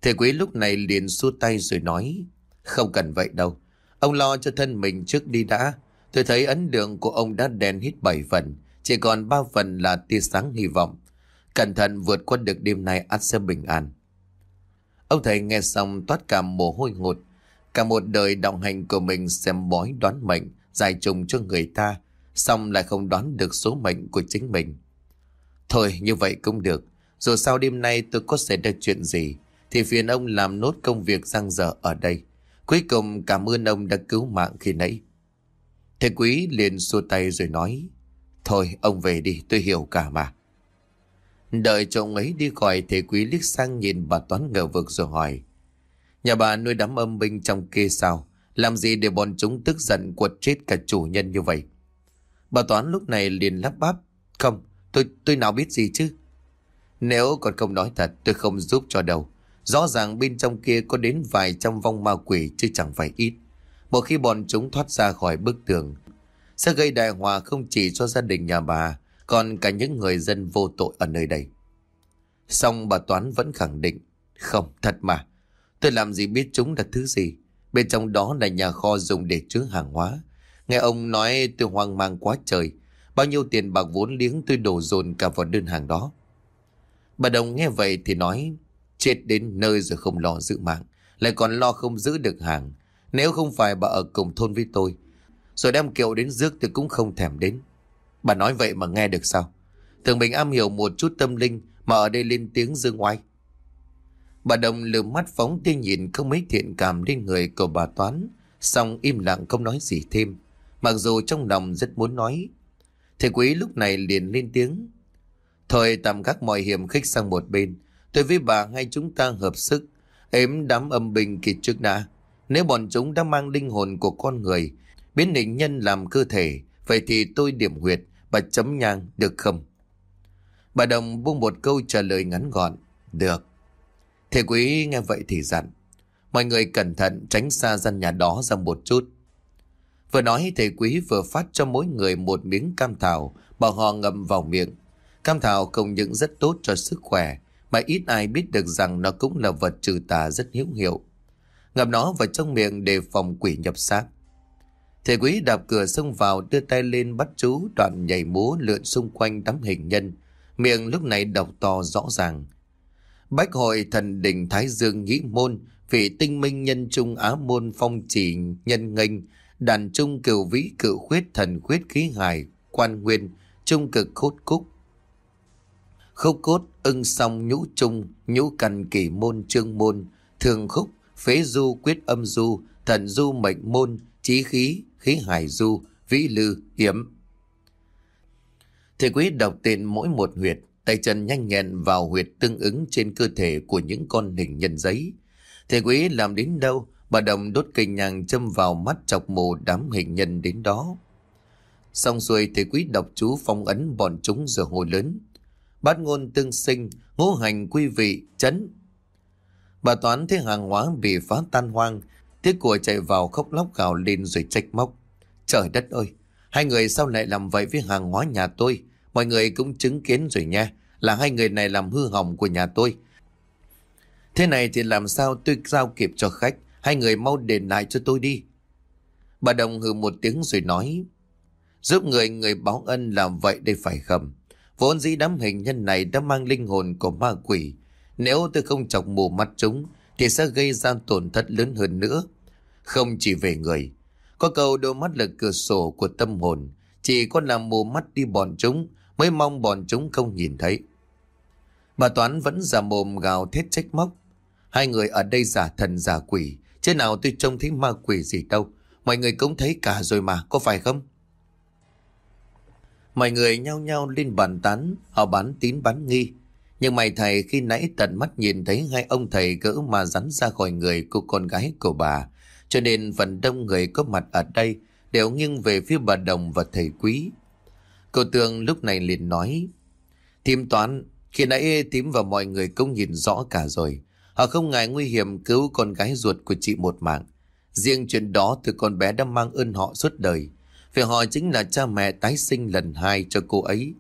Thầy quý lúc này liền xua tay rồi nói, không cần vậy đâu. Ông lo cho thân mình trước đi đã. Tôi thấy ấn đường của ông đã đèn hít bảy phần, chỉ còn ba phần là tia sáng hy vọng. Cẩn thận vượt qua được đêm nay ắt sẽ bình an. Ông thầy nghe xong toát cả mồ hôi ngột. Cả một đời đồng hành của mình xem bói đoán mệnh, giải trùng cho người ta, xong lại không đoán được số mệnh của chính mình. Thôi như vậy cũng được, dù sao đêm nay tôi có xảy ra chuyện gì, thì phiền ông làm nốt công việc giang dở ở đây. Cuối cùng cảm ơn ông đã cứu mạng khi nãy. Thầy quý liền xua tay rồi nói, Thôi ông về đi, tôi hiểu cả mà. Đợi chồng ấy đi khỏi thầy quý liếc sang nhìn bà Toán ngờ vực rồi hỏi. Nhà bà nuôi đám âm binh trong kia sao? Làm gì để bọn chúng tức giận quật chết cả chủ nhân như vậy? Bà Toán lúc này liền lắp bắp. Không, tôi tôi nào biết gì chứ? Nếu còn không nói thật tôi không giúp cho đâu. Rõ ràng bên trong kia có đến vài trăm vong ma quỷ chứ chẳng phải ít. Một khi bọn chúng thoát ra khỏi bức tường, sẽ gây đại hòa không chỉ cho gia đình nhà bà, còn cả những người dân vô tội ở nơi đây. Xong bà Toán vẫn khẳng định, không, thật mà, tôi làm gì biết chúng là thứ gì. Bên trong đó là nhà kho dùng để chứa hàng hóa. Nghe ông nói tôi hoang mang quá trời, bao nhiêu tiền bạc vốn liếng tôi đổ dồn cả vào đơn hàng đó. Bà Đồng nghe vậy thì nói, chết đến nơi rồi không lo giữ mạng, lại còn lo không giữ được hàng. Nếu không phải bà ở cùng thôn với tôi, rồi đem kiệu đến rước tôi cũng không thèm đến. Bà nói vậy mà nghe được sao? Thường mình am hiểu một chút tâm linh mà ở đây lên tiếng dương oai. Bà Đồng lừa mắt phóng tia nhìn không mấy thiện cảm lên người của bà Toán, xong im lặng không nói gì thêm, mặc dù trong lòng rất muốn nói. Thầy quý lúc này liền lên tiếng. Thôi tạm gác mọi hiểm khích sang một bên, tôi với bà ngay chúng ta hợp sức, ếm đám âm bình kỳ trước đã. Nếu bọn chúng đã mang linh hồn của con người, biến định nhân làm cơ thể, vậy thì tôi điểm huyệt, bà chấm nhang, được không? Bà Đồng buông một câu trả lời ngắn gọn. Được. Thầy quý nghe vậy thì dặn. Mọi người cẩn thận tránh xa gian nhà đó ra một chút. Vừa nói thầy quý vừa phát cho mỗi người một miếng cam thảo, bảo họ ngậm vào miệng. Cam thảo không những rất tốt cho sức khỏe, mà ít ai biết được rằng nó cũng là vật trừ tà rất hữu hiệu. Ngậm nó vào trong miệng để phòng quỷ nhập xác. Thầy quý đạp cửa xông vào đưa tay lên bắt chú đoạn nhảy múa lượn xung quanh đám hình nhân. Miệng lúc này đọc to rõ ràng. Bách hội thần đỉnh Thái Dương nhĩ môn, vị tinh minh nhân trung á môn phong chỉ nhân nghênh, đàn trung cửu vĩ cự khuyết thần khuyết khí hải, quan nguyên, trung cực khốt cúc. Khúc cốt, ưng song nhũ trung, nhũ cằn kỷ môn trương môn, thường khúc, phế du quyết âm du, thần du mệnh môn, trí khí, khí hải du, vĩ lư, hiểm. Thầy quý đọc tên mỗi một huyệt, tay chân nhanh nhẹn vào huyệt tương ứng trên cơ thể của những con hình nhân giấy. Thầy quý làm đến đâu, bà đồng đốt cây nhang châm vào mắt chọc mù đám hình nhân đến đó. Xong xuôi thầy quý đọc chú phong ấn bọn chúng giờ hồi lớn. Bát ngôn tương sinh, ngũ hành quy vị, chấn. Bà toán thấy hàng hóa bị phá tan hoang, tiếc của chạy vào khóc lóc gào lên rồi trách móc. Trời đất ơi, hai người sao lại làm vậy với hàng hóa nhà tôi? Mọi người cũng chứng kiến rồi nha, là hai người này làm hư hỏng của nhà tôi. Thế này thì làm sao tôi giao kịp cho khách, hai người mau đền lại cho tôi đi. Bà Đồng hừ một tiếng rồi nói, giúp người người báo ân làm vậy đây phải không? Vốn dĩ đám hình nhân này đã mang linh hồn của ma quỷ. Nếu tôi không chọc mù mắt chúng, thì sẽ gây ra tổn thất lớn hơn nữa. Không chỉ về người. Có câu đôi mắt là cửa sổ của tâm hồn. Chỉ có làm mù mắt đi bọn chúng mới mong bọn chúng không nhìn thấy. Bà Toán vẫn giả mồm gào thét trách móc. Hai người ở đây giả thần giả quỷ. Chứ nào tôi trông thấy ma quỷ gì đâu. Mọi người cũng thấy cả rồi mà, có phải không? Mọi người nhao nhao lên bàn tán, họ bán tín bán nghi. Nhưng mày thầy khi nãy tận mắt nhìn thấy hai ông thầy gỡ mà rắn ra khỏi người của con gái của bà. Cho nên phần đông người có mặt ở đây đều nghiêng về phía bà Đồng và thầy quý. Cô Tường lúc này liền nói. Thím toán, khi nãy tím và mọi người cũng nhìn rõ cả rồi. Họ không ngại nguy hiểm cứu con gái ruột của chị một mạng. Riêng chuyện đó từ con bé đã mang ơn họ suốt đời. Vì họ chính là cha mẹ tái sinh lần hai cho cô ấy.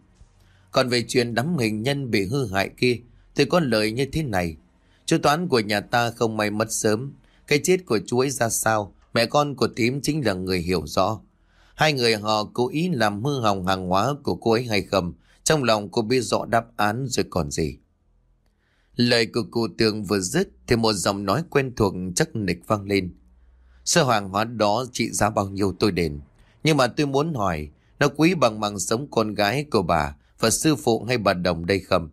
Còn về chuyện đám hình nhân bị hư hại kia, thì có lời như thế này. Chú toán của nhà ta không may mất sớm. Cái chết của chú ấy ra sao, mẹ con của tím chính là người hiểu rõ. Hai người họ cố ý làm hư hỏng hàng hóa của cô ấy hay không, trong lòng cô biết rõ đáp án rồi còn gì. Lời của cụ tường vừa dứt thì một giọng nói quen thuộc chắc nịch vang lên. Sơ hoàng hóa đó trị giá bao nhiêu tôi đền. Nhưng mà tôi muốn hỏi, nó quý bằng mạng sống con gái của bà và sư phụ hay bà Đồng đây không?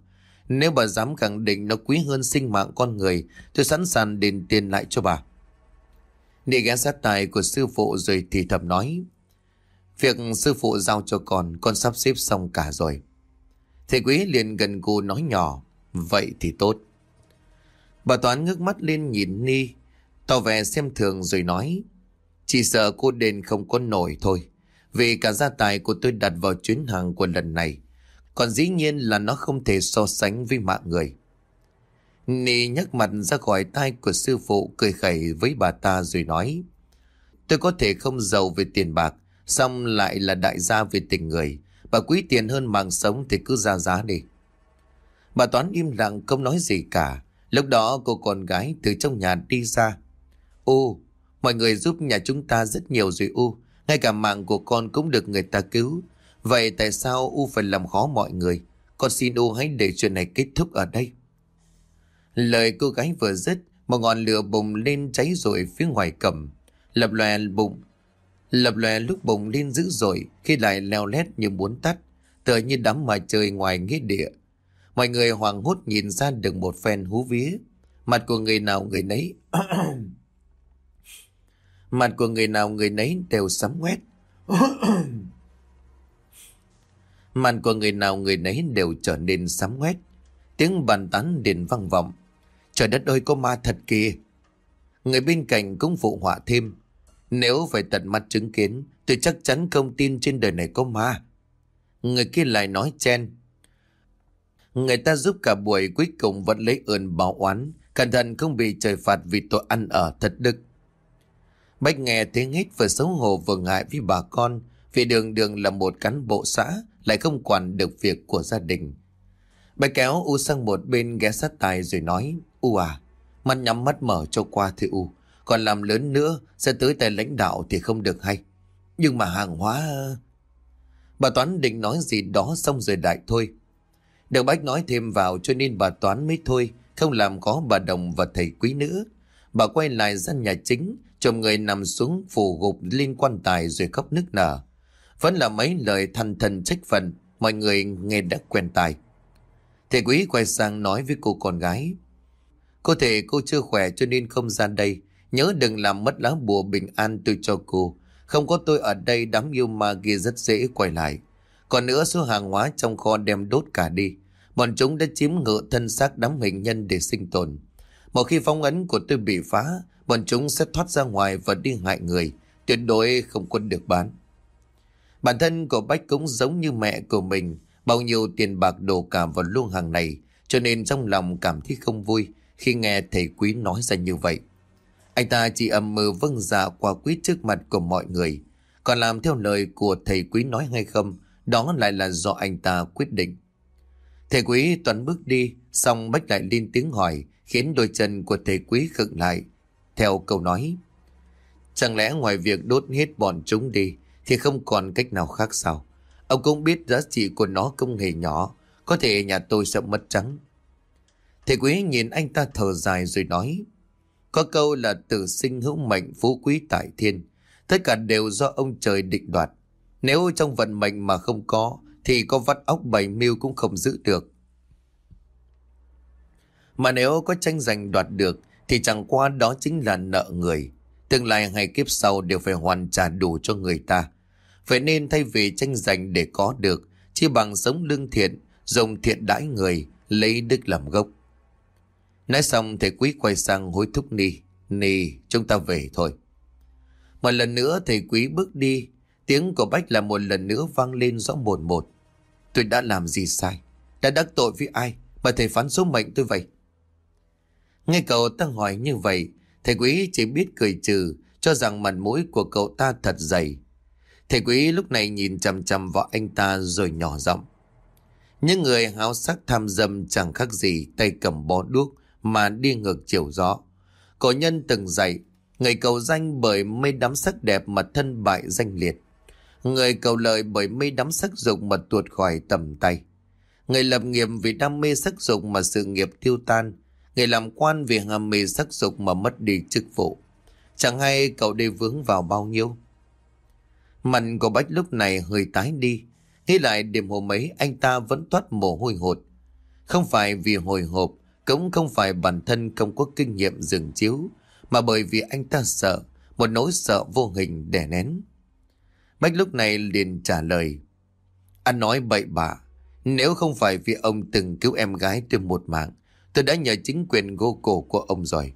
Nếu bà dám khẳng định nó quý hơn sinh mạng con người, tôi sẵn sàng đền tiền lại cho bà. Nị ghé sát tài của sư phụ rồi thì thầm nói. Việc sư phụ giao cho con, con sắp xếp xong cả rồi. Thầy quý liền gần cô nói nhỏ, vậy thì tốt. Bà Toán ngước mắt lên nhìn Ni, tỏ vẻ xem thường rồi nói, chỉ sợ cô đền không có nổi thôi, vì cả gia tài của tôi đặt vào chuyến hàng của lần này, còn dĩ nhiên là nó không thể so sánh với mạng người. nì nhấc mặt ra khỏi tay của sư phụ cười khẩy với bà ta rồi nói, tôi có thể không giàu về tiền bạc, xong lại là đại gia về tình người, bà quý tiền hơn mạng sống thì cứ ra giá đi. Bà Toán im lặng không nói gì cả. Lúc đó cô con gái từ trong nhà đi ra. ô mọi người giúp nhà chúng ta rất nhiều rồi U. Ngay cả mạng của con cũng được người ta cứu. Vậy tại sao U phải làm khó mọi người? Con xin U hãy để chuyện này kết thúc ở đây. Lời cô gái vừa dứt, một ngọn lửa bùng lên cháy rồi phía ngoài cầm. Lập lòe bụng, lập lòe lúc bùng lên dữ dội khi lại leo lét như muốn tắt. Tựa như đám mà trời ngoài nghĩa địa. Mọi người hoàng hốt nhìn ra được một phen hú vía. Mặt của người nào người nấy. Mặt của người nào người nấy đều sắm quét. Mặt của người nào người nấy đều trở nên sắm quét. Tiếng bàn tán điện vang vọng. Trời đất ơi có ma thật kìa. Người bên cạnh cũng phụ họa thêm. Nếu phải tận mắt chứng kiến, tôi chắc chắn không tin trên đời này có ma. Người kia lại nói chen. Người ta giúp cả buổi cuối cùng vẫn lấy ơn báo oán, cẩn thận không bị trời phạt vì tội ăn ở thật đức. Bách nghe tiếng hít vừa xấu hổ vừa ngại với bà con, vì đường đường là một cán bộ xã, lại không quản được việc của gia đình. Bách kéo U sang một bên ghé sát tài rồi nói, U à, mắt nhắm mắt mở cho qua thì U, còn làm lớn nữa sẽ tới tay lãnh đạo thì không được hay. Nhưng mà hàng hóa... Bà Toán định nói gì đó xong rồi đại thôi. Được Bách nói thêm vào cho nên bà Toán mới thôi, không làm có bà Đồng và thầy quý nữa. Bà quay lại ra nhà chính, chồng người nằm xuống phủ gục lên quan tài rồi khóc nức nở. Vẫn là mấy lời thành thần trách phận, mọi người nghe đã quen tai. Thầy quý quay sang nói với cô con gái. Cô thể cô chưa khỏe cho nên không ra đây. Nhớ đừng làm mất lá bùa bình an tôi cho cô. Không có tôi ở đây đám yêu ma kia rất dễ quay lại. Còn nữa số hàng hóa trong kho đem đốt cả đi. Bọn chúng đã chiếm ngự thân xác đám hình nhân để sinh tồn. Một khi phong ấn của tôi bị phá, bọn chúng sẽ thoát ra ngoài và đi hại người. Tuyệt đối không quân được bán. Bản thân của Bách cũng giống như mẹ của mình. Bao nhiêu tiền bạc đổ cả vào luông hàng này. Cho nên trong lòng cảm thấy không vui khi nghe thầy quý nói ra như vậy. Anh ta chỉ âm mưu vâng dạ qua quý trước mặt của mọi người. Còn làm theo lời của thầy quý nói hay không, đó lại là do anh ta quyết định. Thầy quý toán bước đi, xong Bách lại lên tiếng hỏi, khiến đôi chân của thầy quý khựng lại. Theo câu nói, chẳng lẽ ngoài việc đốt hết bọn chúng đi, thì không còn cách nào khác sao? Ông cũng biết giá trị của nó không hề nhỏ, có thể nhà tôi sẽ mất trắng. Thầy quý nhìn anh ta thở dài rồi nói, có câu là tử sinh hữu mệnh phú quý tại thiên, tất cả đều do ông trời định đoạt. Nếu trong vận mệnh mà không có, thì có vắt óc bảy mưu cũng không giữ được. Mà nếu có tranh giành đoạt được, thì chẳng qua đó chính là nợ người. Tương lai hay kiếp sau đều phải hoàn trả đủ cho người ta. Vậy nên thay vì tranh giành để có được, chỉ bằng sống lương thiện, dùng thiện đãi người, lấy đức làm gốc. Nói xong thầy quý quay sang hối thúc Ni. Ni, chúng ta về thôi. Một lần nữa thầy quý bước đi, tiếng của Bách là một lần nữa vang lên rõ một một. Tôi đã làm gì sai? Đã đắc tội với ai? Mà thầy phán số mệnh tôi vậy? Nghe cậu ta hỏi như vậy, thầy quý chỉ biết cười trừ, cho rằng mặt mũi của cậu ta thật dày. Thầy quý lúc này nhìn chằm chằm vào anh ta rồi nhỏ giọng. Những người háo sắc tham dâm chẳng khác gì tay cầm bó đuốc mà đi ngược chiều gió. Cổ nhân từng dạy, người cầu danh bởi mê đắm sắc đẹp mà thân bại danh liệt. Người cầu lợi bởi mê đắm sắc dục mà tuột khỏi tầm tay. Người lập nghiệp vì đam mê sắc dục mà sự nghiệp tiêu tan. Người làm quan vì ham mê sắc dục mà mất đi chức vụ. Chẳng hay cậu đi vướng vào bao nhiêu. Mặt của Bách lúc này hơi tái đi. Nghĩ lại đêm hôm ấy anh ta vẫn toát mồ hôi hột. Không phải vì hồi hộp, cũng không phải bản thân không có kinh nghiệm dừng chiếu, mà bởi vì anh ta sợ, một nỗi sợ vô hình đè nén. Bách lúc này liền trả lời. Anh nói bậy bạ, nếu không phải vì ông từng cứu em gái tôi một mạng, tôi đã nhờ chính quyền gô cổ của ông rồi.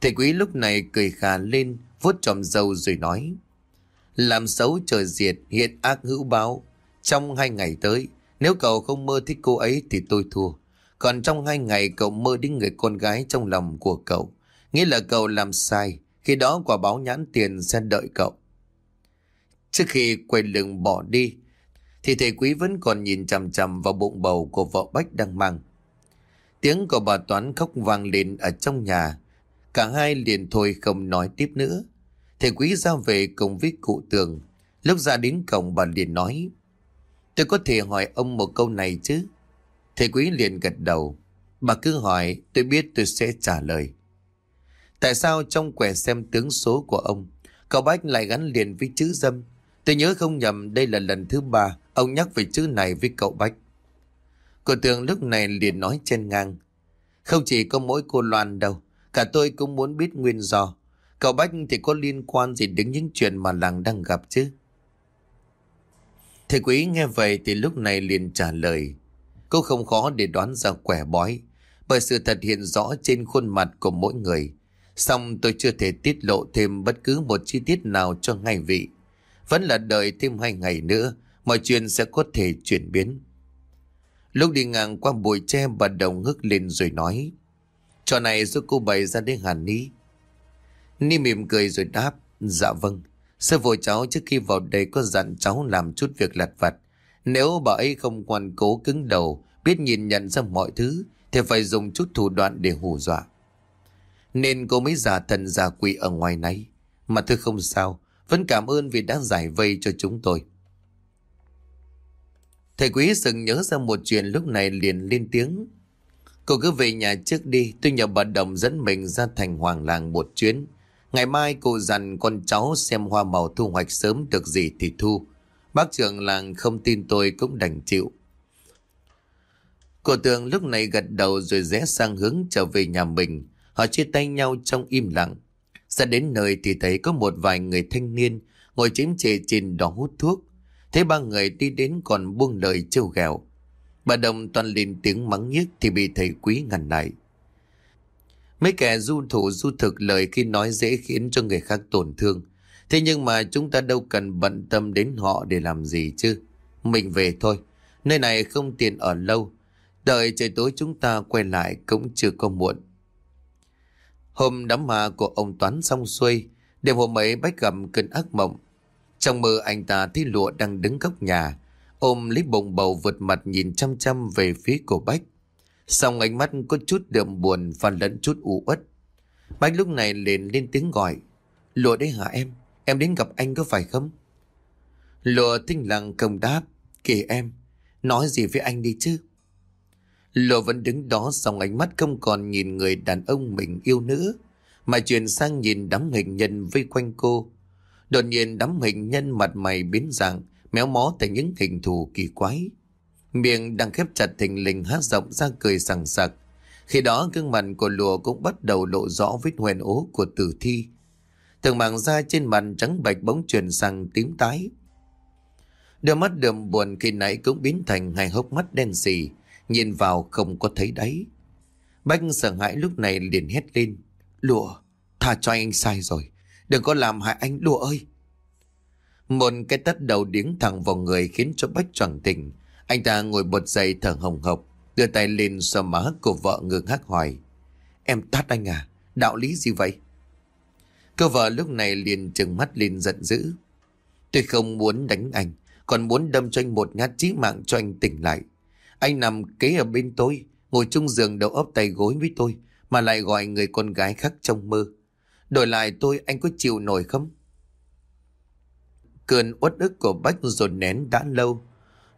Thầy quý lúc này cười khà lên, vuốt tròm dâu rồi nói. Làm xấu trời diệt, hiện ác hữu báo. Trong hai ngày tới, nếu cậu không mơ thích cô ấy thì tôi thua. Còn trong hai ngày cậu mơ đến người con gái trong lòng của cậu. Nghĩa là cậu làm sai, khi đó quả báo nhãn tiền sẽ đợi cậu. Trước khi quay lưng bỏ đi, thì thầy quý vẫn còn nhìn chằm chằm vào bụng bầu của vợ Bách đang mang. Tiếng của bà Toán khóc vang lên ở trong nhà. Cả hai liền thôi không nói tiếp nữa. Thầy quý ra về cùng với cụ tường. Lúc ra đến cổng bà liền nói. Tôi có thể hỏi ông một câu này chứ? Thầy quý liền gật đầu. Bà cứ hỏi, tôi biết tôi sẽ trả lời. Tại sao trong quẻ xem tướng số của ông, cậu Bách lại gắn liền với chữ dâm? Tôi nhớ không nhầm đây là lần thứ ba ông nhắc về chữ này với cậu Bách. Cô tường lúc này liền nói trên ngang. Không chỉ có mỗi cô Loan đâu, cả tôi cũng muốn biết nguyên do. Cậu Bách thì có liên quan gì đến những chuyện mà làng đang gặp chứ? Thầy quý nghe vậy thì lúc này liền trả lời. Cô không khó để đoán ra quẻ bói, bởi sự thật hiện rõ trên khuôn mặt của mỗi người. Xong tôi chưa thể tiết lộ thêm bất cứ một chi tiết nào cho ngay vị. Vẫn là đợi thêm hai ngày nữa, mọi chuyện sẽ có thể chuyển biến. Lúc đi ngang qua bụi tre bà đồng ngước lên rồi nói. Trò này giúp cô bày ra đến Hàn Ni. Ni mỉm cười rồi đáp. Dạ vâng. Sư phụ cháu trước khi vào đây có dặn cháu làm chút việc lặt vặt. Nếu bà ấy không quan cố cứng đầu, biết nhìn nhận ra mọi thứ, thì phải dùng chút thủ đoạn để hù dọa. Nên cô mới giả thần giả quỷ ở ngoài này. Mà tôi không sao, vẫn cảm ơn vì đã giải vây cho chúng tôi. Thầy quý sừng nhớ ra một chuyện lúc này liền lên tiếng. Cô cứ về nhà trước đi, tôi nhờ bà Đồng dẫn mình ra thành hoàng làng một chuyến. Ngày mai cô dặn con cháu xem hoa màu thu hoạch sớm được gì thì thu. Bác trưởng làng không tin tôi cũng đành chịu. Cô tường lúc này gật đầu rồi rẽ sang hướng trở về nhà mình. Họ chia tay nhau trong im lặng. Ra đến nơi thì thấy có một vài người thanh niên ngồi chiếm chệ trên đó hút thuốc. Thế ba người đi đến còn buông lời trêu ghẹo. Bà Đồng toàn lên tiếng mắng nhiếc thì bị thầy quý ngăn lại. Mấy kẻ du thủ du thực lời khi nói dễ khiến cho người khác tổn thương. Thế nhưng mà chúng ta đâu cần bận tâm đến họ để làm gì chứ. Mình về thôi. Nơi này không tiền ở lâu. Đợi trời tối chúng ta quay lại cũng chưa có muộn. Hôm đám ma của ông Toán xong xuôi, đêm hôm ấy Bách gặp cơn ác mộng. Trong mơ anh ta thấy lụa đang đứng góc nhà, ôm lấy bồng bầu vượt mặt nhìn chăm chăm về phía của Bách. Xong ánh mắt có chút đượm buồn và lẫn chút u uất. Bách lúc này liền lên tiếng gọi. Lụa đấy hả em? Em đến gặp anh có phải không? Lụa tinh lặng không đáp. Kể em, nói gì với anh đi chứ? Lụa vẫn đứng đó xong ánh mắt không còn nhìn người đàn ông mình yêu nữa, mà chuyển sang nhìn đám hình nhân vây quanh cô. Đột nhiên đám hình nhân mặt mày biến dạng, méo mó thành những hình thù kỳ quái. Miệng đang khép chặt thình lình hát rộng ra cười sằng sặc. Khi đó gương mặt của lùa cũng bắt đầu lộ rõ vết hoen ố của tử thi. Từng mảng da trên mặt trắng bạch bóng chuyển sang tím tái. Đôi mắt đượm buồn khi nãy cũng biến thành hai hốc mắt đen xì, nhìn vào không có thấy đáy. Bách sợ hãi lúc này liền hét lên. Lụa, tha cho anh sai rồi. Đừng có làm hại anh đùa ơi. Một cái tắt đầu điếng thẳng vào người khiến cho Bách choàng tỉnh. Anh ta ngồi bật dậy thở hồng hộc, đưa tay lên sờ má của vợ ngừng hắc hỏi. Em tát anh à? Đạo lý gì vậy? Cô vợ lúc này liền trừng mắt lên giận dữ. Tôi không muốn đánh anh, còn muốn đâm cho anh một nhát chí mạng cho anh tỉnh lại. Anh nằm kế ở bên tôi, ngồi chung giường đầu ấp tay gối với tôi, mà lại gọi người con gái khác trong mơ. Đổi lại tôi anh có chịu nổi không? Cơn uất ức của Bách dồn nén đã lâu.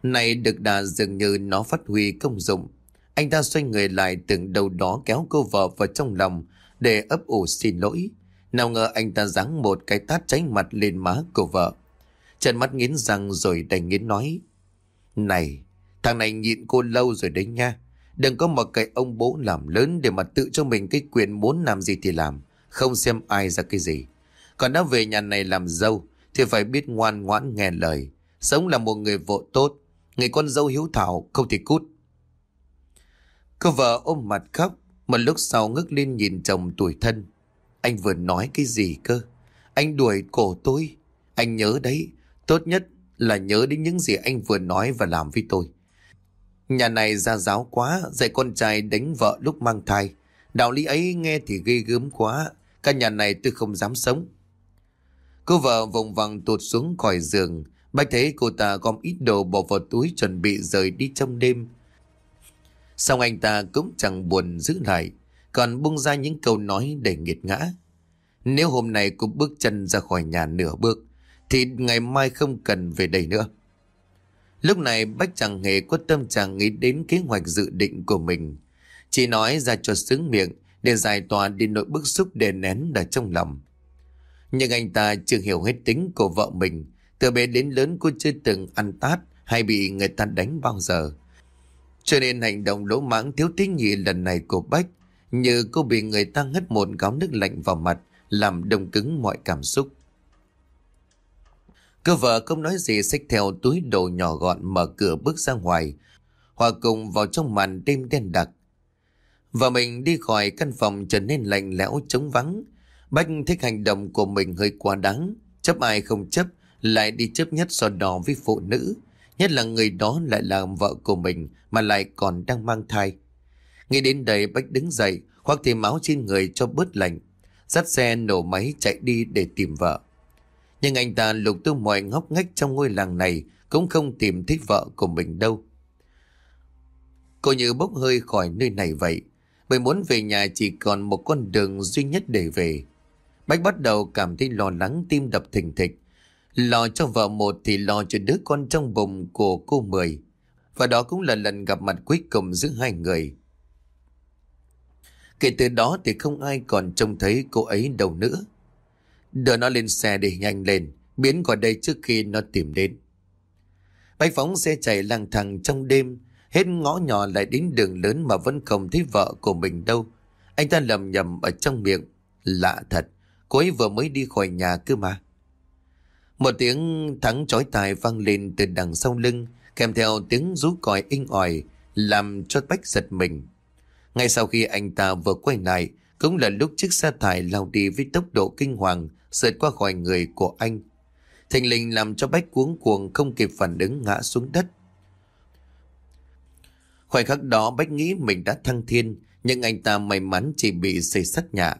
Này được đà dường như nó phát huy công dụng. Anh ta xoay người lại từng đầu đó kéo cô vợ vào trong lòng để ấp ủ xin lỗi. Nào ngờ anh ta giáng một cái tát cháy mặt lên má của vợ. Trần mắt nghiến răng rồi đành nghiến nói. Này, thằng này nhịn cô lâu rồi đấy nha. Đừng có mặc cái ông bố làm lớn để mà tự cho mình cái quyền muốn làm gì thì làm. Không xem ai ra cái gì. Còn đã về nhà này làm dâu thì phải biết ngoan ngoãn nghe lời. Sống là một người vợ tốt. Người con dâu hiếu thảo không thể cút. Cô vợ ôm mặt khóc. Một lúc sau ngước lên nhìn chồng tuổi thân. Anh vừa nói cái gì cơ? Anh đuổi cổ tôi. Anh nhớ đấy. Tốt nhất là nhớ đến những gì anh vừa nói và làm với tôi. Nhà này ra giáo quá, dạy con trai đánh vợ lúc mang thai. Đạo lý ấy nghe thì ghê gớm quá, căn nhà này tôi không dám sống. Cô vợ vòng vằng tụt xuống khỏi giường, bách thấy cô ta gom ít đồ bỏ vào túi chuẩn bị rời đi trong đêm. Xong anh ta cũng chẳng buồn giữ lại, còn bung ra những câu nói để nghiệt ngã. Nếu hôm nay cô bước chân ra khỏi nhà nửa bước, thì ngày mai không cần về đây nữa. Lúc này Bách chẳng hề có tâm trạng nghĩ đến kế hoạch dự định của mình. Chỉ nói ra cho sướng miệng để giải tỏa đi nỗi bức xúc đè nén ở trong lòng. Nhưng anh ta chưa hiểu hết tính của vợ mình. Từ bé đến lớn cô chưa từng ăn tát hay bị người ta đánh bao giờ. Cho nên hành động lỗ mãng thiếu tín nhị lần này của Bách như cô bị người ta ngất một gáo nước lạnh vào mặt làm đông cứng mọi cảm xúc. Cô vợ không nói gì xách theo túi đồ nhỏ gọn mở cửa bước ra ngoài, hòa cùng vào trong màn đêm đen đặc. Và mình đi khỏi căn phòng trở nên lạnh lẽo trống vắng. Bách thích hành động của mình hơi quá đáng, chấp ai không chấp, lại đi chấp nhất so đỏ với phụ nữ. Nhất là người đó lại là vợ của mình mà lại còn đang mang thai. Nghĩ đến đây Bách đứng dậy, khoác thêm áo trên người cho bớt lạnh. Dắt xe nổ máy chạy đi để tìm vợ. Nhưng anh ta lục tung mọi ngóc ngách trong ngôi làng này cũng không tìm thấy vợ của mình đâu. Cô như bốc hơi khỏi nơi này vậy. Bởi muốn về nhà chỉ còn một con đường duy nhất để về. Bách bắt đầu cảm thấy lo lắng tim đập thình thịch. Lo cho vợ một thì lo cho đứa con trong bụng của cô Mười. Và đó cũng là lần gặp mặt cuối cùng giữa hai người. Kể từ đó thì không ai còn trông thấy cô ấy đâu nữa. Đưa nó lên xe để nhanh lên, biến khỏi đây trước khi nó tìm đến. Bách phóng xe chạy lang thang trong đêm, hết ngõ nhỏ lại đến đường lớn mà vẫn không thấy vợ của mình đâu. Anh ta lầm nhầm ở trong miệng. Lạ thật, cô ấy vừa mới đi khỏi nhà cơ mà. Một tiếng thắng chói tai vang lên từ đằng sau lưng, kèm theo tiếng rú còi inh ỏi, làm cho Bách giật mình. Ngay sau khi anh ta vừa quay lại, cũng là lúc chiếc xe tải lao đi với tốc độ kinh hoàng, sượt qua khỏi người của anh. Thình lình làm cho Bách cuống cuồng không kịp phản ứng ngã xuống đất. Khoảnh khắc đó Bách nghĩ mình đã thăng thiên, nhưng anh ta may mắn chỉ bị xây sắt nhạ.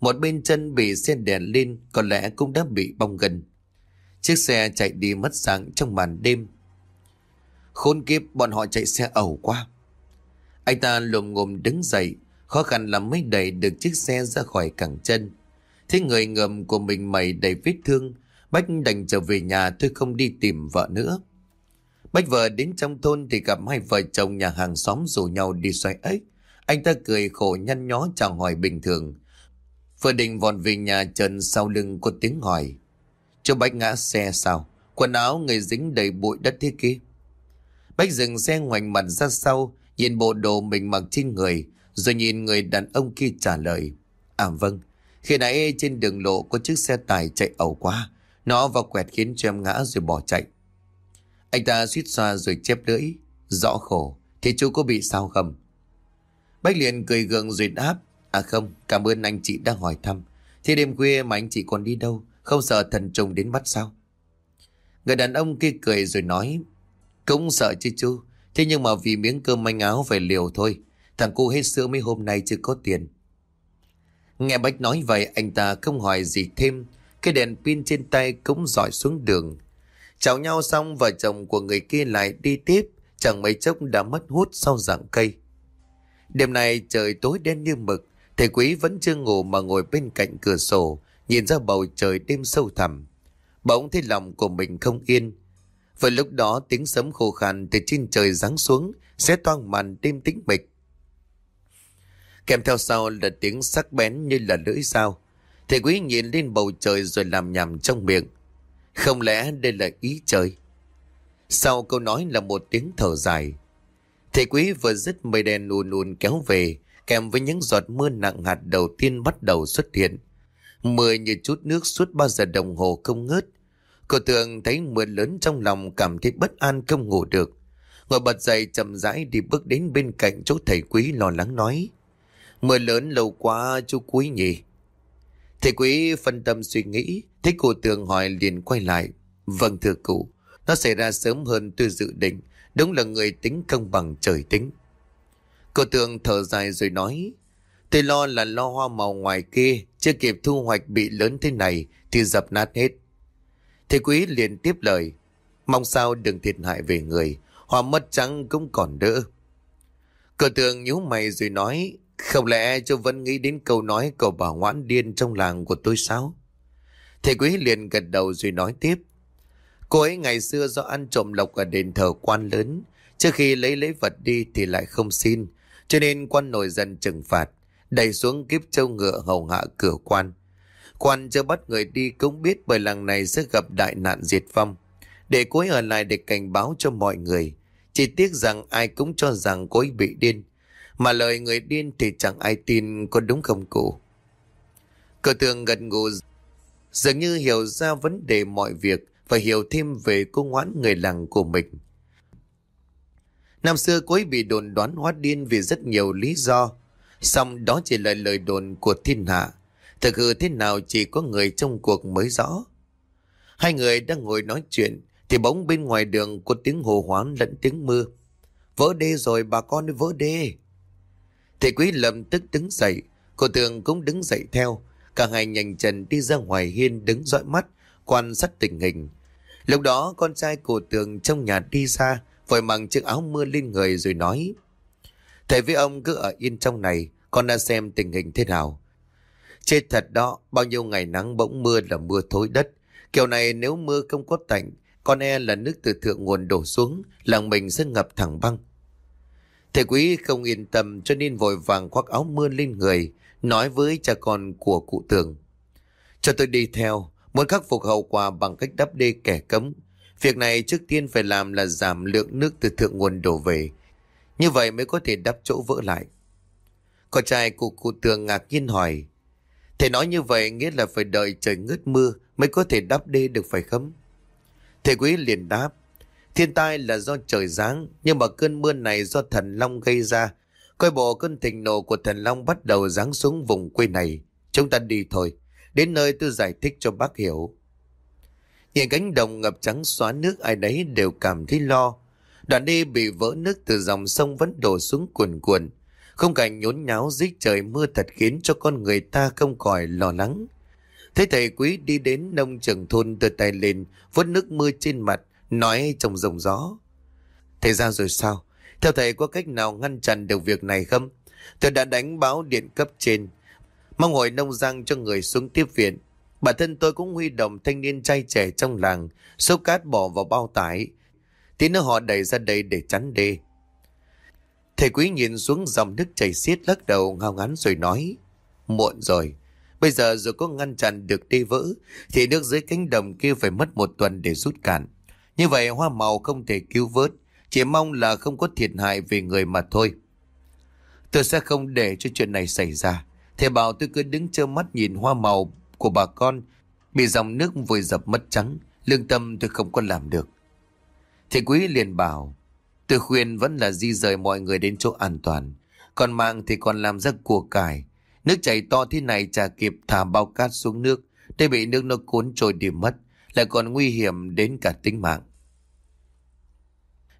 Một bên chân bị xe đèn lên, có lẽ cũng đã bị bong gần. Chiếc xe chạy đi mất sáng trong màn đêm. Khốn kiếp bọn họ chạy xe ẩu quá Anh ta lồm ngùm đứng dậy, khó khăn lắm mới đẩy được chiếc xe ra khỏi cẳng chân. Thế người ngầm của mình mày đầy vết thương, Bách đành trở về nhà thôi không đi tìm vợ nữa. Bách vợ đến trong thôn thì gặp hai vợ chồng nhà hàng xóm rủ nhau đi xoay ếch. Anh ta cười khổ nhăn nhó chào hỏi bình thường. Vừa định vòn về nhà trần sau lưng có tiếng hỏi. Cho Bách ngã xe sao? Quần áo người dính đầy bụi đất thế kia. Bách dừng xe ngoảnh mặt ra sau, nhìn bộ đồ mình mặc trên người, rồi nhìn người đàn ông kia trả lời. À vâng, khi nãy trên đường lộ có chiếc xe tải chạy ẩu quá Nó vào quẹt khiến cho em ngã rồi bỏ chạy. Anh ta suýt xoa rồi chép lưỡi. Rõ khổ. Thế chú có bị sao không? Bách liền cười gượng rồi đáp. À không, cảm ơn anh chị đã hỏi thăm. Thế đêm khuya mà anh chị còn đi đâu? Không sợ thần trùng đến bắt sao? Người đàn ông kia cười rồi nói. Cũng sợ chứ chú. Thế nhưng mà vì miếng cơm manh áo phải liều thôi. Thằng cô hết sữa mấy hôm nay chưa có tiền. Nghe Bách nói vậy anh ta không hỏi gì thêm. Cái đèn pin trên tay cũng dọi xuống đường. Chào nhau xong vợ chồng của người kia lại đi tiếp. Chẳng mấy chốc đã mất hút sau dạng cây. Đêm nay trời tối đen như mực. Thầy quý vẫn chưa ngủ mà ngồi bên cạnh cửa sổ. Nhìn ra bầu trời đêm sâu thẳm. Bỗng thấy lòng của mình không yên. Vừa lúc đó tiếng sấm khô khàn từ trên trời giáng xuống. Sẽ toang màn đêm tĩnh mịch. Kèm theo sau là tiếng sắc bén như là lưỡi dao. Thầy quý nhìn lên bầu trời rồi làm nhầm trong miệng. Không lẽ đây là ý trời? Sau câu nói là một tiếng thở dài. Thầy quý vừa dứt mây đen ùn ùn kéo về, kèm với những giọt mưa nặng hạt đầu tiên bắt đầu xuất hiện. Mưa như chút nước suốt ba giờ đồng hồ không ngớt. Cô tường thấy mưa lớn trong lòng cảm thấy bất an không ngủ được. Ngồi bật dậy chậm rãi đi bước đến bên cạnh chỗ thầy quý lo lắng nói. Mưa lớn lâu quá chú quý nhỉ. Thầy quý phân tâm suy nghĩ, thấy cụ tường hỏi liền quay lại. Vâng thưa cụ, nó xảy ra sớm hơn tôi dự định, đúng là người tính công bằng trời tính. cụ tường thở dài rồi nói, tôi lo là lo hoa màu ngoài kia, chưa kịp thu hoạch bị lớn thế này thì dập nát hết. Thầy quý liền tiếp lời, mong sao đừng thiệt hại về người, hoa mất trắng cũng còn đỡ. Cờ tường nhíu mày rồi nói, không lẽ cho vẫn nghĩ đến câu nói của bà ngoãn điên trong làng của tôi sao? Thầy quý liền gật đầu rồi nói tiếp. Cô ấy ngày xưa do ăn trộm lộc ở đền thờ quan lớn, trước khi lấy lấy vật đi thì lại không xin, cho nên quan nổi dần trừng phạt, đẩy xuống kiếp châu ngựa hầu hạ cửa quan. Quan chưa bắt người đi cũng biết bởi làng này sẽ gặp đại nạn diệt vong. Để cô ấy ở lại để cảnh báo cho mọi người. Chỉ tiếc rằng ai cũng cho rằng cô ấy bị điên. Mà lời người điên thì chẳng ai tin có đúng không cụ? Cờ tường gật ngủ dường như hiểu ra vấn đề mọi việc và hiểu thêm về cô ngoãn người làng của mình. Năm xưa cô ấy bị đồn đoán hóa điên vì rất nhiều lý do. Xong đó chỉ là lời đồn của thiên hạ. Thực hư thế nào chỉ có người trong cuộc mới rõ. Hai người đang ngồi nói chuyện thì bỗng bên ngoài đường có tiếng hồ hoán lẫn tiếng mưa. Vỡ đê rồi bà con ơi, vỡ đê. Thầy quý lâm tức đứng dậy, cô tường cũng đứng dậy theo. Cả hai nhanh chân đi ra ngoài hiên đứng dõi mắt, quan sát tình hình. Lúc đó con trai của tường trong nhà đi ra, vội mang chiếc áo mưa lên người rồi nói. Thầy với ông cứ ở yên trong này, con đã xem tình hình thế nào. Chết thật đó, bao nhiêu ngày nắng bỗng mưa là mưa thối đất. Kiểu này nếu mưa không có tạnh, con e là nước từ thượng nguồn đổ xuống, làng mình sẽ ngập thẳng băng. Thầy quý không yên tâm cho nên vội vàng khoác áo mưa lên người, nói với cha con của cụ tường. Cho tôi đi theo, muốn khắc phục hậu quả bằng cách đắp đê kẻ cấm. Việc này trước tiên phải làm là giảm lượng nước từ thượng nguồn đổ về. Như vậy mới có thể đắp chỗ vỡ lại. Con trai của cụ tường ngạc nhiên hỏi. Thầy nói như vậy nghĩa là phải đợi trời ngớt mưa mới có thể đắp đê được phải không? Thầy quý liền đáp. Thiên tai là do trời giáng, nhưng mà cơn mưa này do thần Long gây ra. Coi bộ cơn thịnh nộ của thần Long bắt đầu giáng xuống vùng quê này. Chúng ta đi thôi. Đến nơi tôi giải thích cho bác hiểu. Nhìn cánh đồng ngập trắng xóa nước ai đấy đều cảm thấy lo. Đoạn đi bị vỡ nước từ dòng sông vẫn đổ xuống cuồn cuộn. Không cảnh nhốn nháo dưới trời mưa thật khiến cho con người ta không khỏi lo lắng. Thấy thầy quý đi đến nông trường thôn từ tay lên, vớt nước mưa trên mặt, nói trong rồng gió. Thầy ra rồi sao? Theo thầy có cách nào ngăn chặn được việc này không? Tôi đã đánh báo điện cấp trên. Mong hội nông giang cho người xuống tiếp viện. Bản thân tôi cũng huy động thanh niên trai trẻ trong làng, xúc cát bỏ vào bao tải. Tí nữa họ đẩy ra đây để chắn đê. Thầy quý nhìn xuống dòng nước chảy xiết lắc đầu ngao ngắn rồi nói. Muộn rồi. Bây giờ dù có ngăn chặn được đê vỡ, thì nước dưới cánh đồng kia phải mất một tuần để rút cạn. Như vậy hoa màu không thể cứu vớt, chỉ mong là không có thiệt hại về người mà thôi. Tôi sẽ không để cho chuyện này xảy ra. Thầy bảo tôi cứ đứng trơ mắt nhìn hoa màu của bà con bị dòng nước vùi dập mất trắng. Lương tâm tôi không có làm được. Thầy quý liền bảo, tôi khuyên vẫn là di rời mọi người đến chỗ an toàn. Còn mạng thì còn làm ra của cải. Nước chảy to thế này chả kịp thả bao cát xuống nước. Để bị nước nó cuốn trôi đi mất. Lại còn nguy hiểm đến cả tính mạng.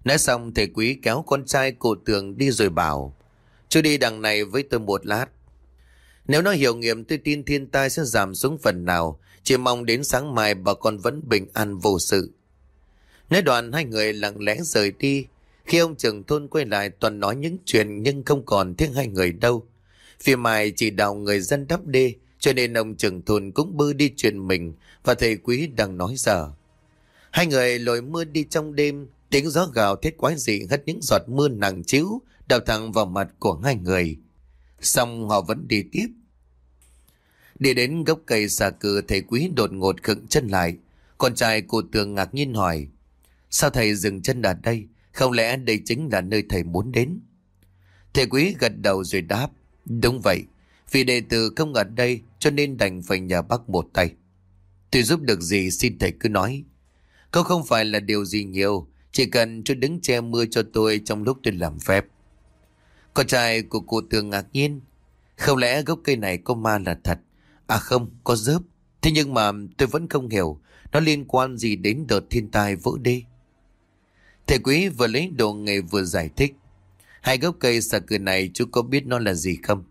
Nói xong thầy quý kéo con trai cụ tường đi rồi bảo, Chú đi đằng này với tôi một lát. Nếu nó hiểu nghiệm, tôi tin thiên tai sẽ giảm xuống phần nào. Chỉ mong đến sáng mai bà con vẫn bình an vô sự. Nói đoàn hai người lặng lẽ rời đi. Khi ông trưởng thôn quay lại, toàn nói những chuyện nhưng không còn tiếng hai người đâu. Phía mai chỉ đạo người dân đắp đê, Cho nên ông trưởng thôn cũng bư đi chuyện mình, Và thầy quý đang nói giờ Hai người lội mưa đi trong đêm. Tiếng gió gào thét quái dị hất những giọt mưa nặng chiếu đào thẳng vào mặt của hai người. Xong họ vẫn đi tiếp. Đi đến gốc cây xà cừ thầy quý đột ngột khựng chân lại. Con trai của tường ngạc nhiên hỏi. Sao thầy dừng chân ở đây? Không lẽ đây chính là nơi thầy muốn đến? Thầy quý gật đầu rồi đáp. Đúng vậy. Vì đệ tử không ở đây cho nên đành phải nhờ bác một tay. Tôi giúp được gì, xin thầy cứ nói. câu không phải là điều gì nhiều. Chỉ cần cho đứng che mưa cho tôi trong lúc tôi làm phép. Con trai của cụ tường ngạc nhiên. Không lẽ gốc cây này có ma là thật? À không, có rớp. Thế nhưng mà tôi vẫn không hiểu nó liên quan gì đến đợt thiên tai vỡ đê. Thầy quý vừa lấy đồ nghề vừa giải thích. Hai gốc cây xà cừ này chú có biết nó là gì không?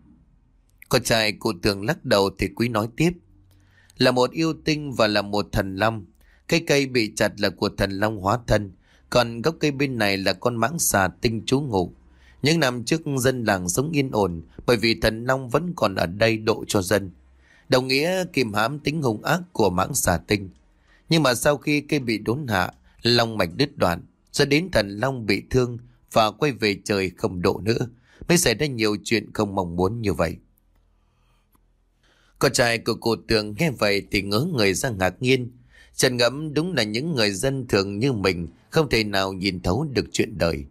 Con trai cụ tường lắc đầu thì quý nói tiếp. Là một yêu tinh và là một thần long. Cây cây bị chặt là của thần long hóa thân. Còn gốc cây bên này là con mãng xà tinh trú ngụ. Những năm trước dân làng sống yên ổn bởi vì thần long vẫn còn ở đây độ cho dân. Đồng nghĩa kìm hãm tính hung ác của mãng xà tinh. Nhưng mà sau khi cây bị đốn hạ, long mạch đứt đoạn, dẫn đến thần long bị thương và quay về trời không độ nữa, mới xảy ra nhiều chuyện không mong muốn như vậy. Con trai của cô tường nghe vậy thì ngớ người ra ngạc nhiên. Trần ngẫm đúng là những người dân thường như mình không thể nào nhìn thấu được chuyện đời.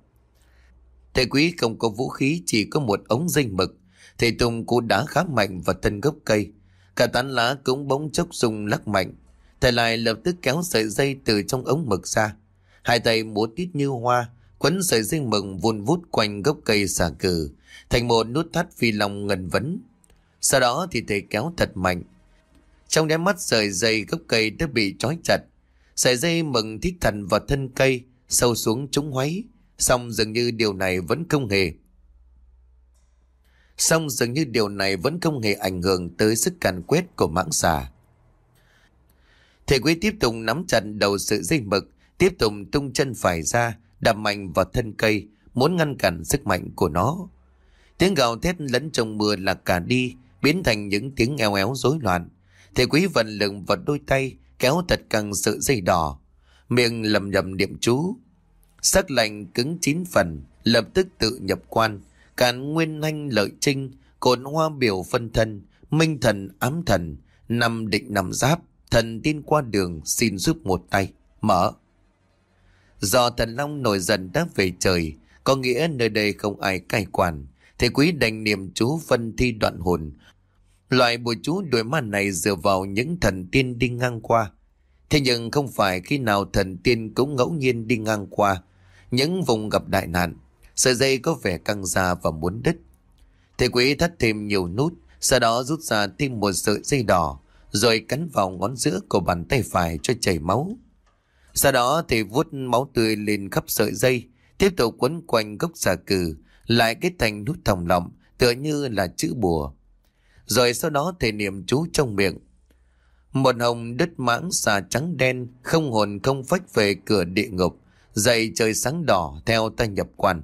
Thầy quý không có vũ khí chỉ có một ống dây mực. Thầy Tùng cú đá khá mạnh vào thân gốc cây. Cả tán lá cũng bỗng chốc rung lắc mạnh. Thầy lại lập tức kéo sợi dây từ trong ống mực ra. Hai tay múa tít như hoa, quấn sợi dây mực vun vút quanh gốc cây xà cừ, thành một nút thắt phi lòng ngần vấn. Sau đó thì thầy kéo thật mạnh. Trong đáy mắt sợi dây gốc cây đã bị trói chặt. Sợi dây mừng thích thần vào thân cây, sâu xuống trúng hoáy. song dường như điều này vẫn không hề. song dường như điều này vẫn không hề ảnh hưởng tới sức càn quét của mãng xà. Thầy quý tiếp tục nắm chặt đầu sự dây mực, tiếp tục tung chân phải ra, đạp mạnh vào thân cây, muốn ngăn cản sức mạnh của nó. Tiếng gào thét lẫn trong mưa là cả đi, biến thành những tiếng eo éo rối loạn. Thầy quý vận lực vật đôi tay, kéo thật căng sợi dây đỏ, miệng lầm nhầm niệm chú. Sắc lạnh cứng chín phần, lập tức tự nhập quan, càn nguyên thanh lợi trinh, cồn hoa biểu phân thân, minh thần ám thần, nằm định nằm giáp, thần tin qua đường xin giúp một tay, mở. Do thần long nổi dần đã về trời, có nghĩa nơi đây không ai cai quản, thì quý đành niệm chú phân thi đoạn hồn. Loại bùa chú đuổi ma này dựa vào những thần tiên đi ngang qua. Thế nhưng không phải khi nào thần tiên cũng ngẫu nhiên đi ngang qua. Những vùng gặp đại nạn, sợi dây có vẻ căng ra và muốn đứt. Thầy quý thắt thêm nhiều nút, sau đó rút ra thêm một sợi dây đỏ, rồi cắn vào ngón giữa của bàn tay phải cho chảy máu. Sau đó thì vuốt máu tươi lên khắp sợi dây, tiếp tục quấn quanh gốc xà cừ, lại kết thành nút thòng lọng, tựa như là chữ bùa. Rồi sau đó thầy niệm chú trong miệng. Một hồng đất mãng xà trắng đen, không hồn không phách về cửa địa ngục, dậy trời sáng đỏ theo ta nhập quan.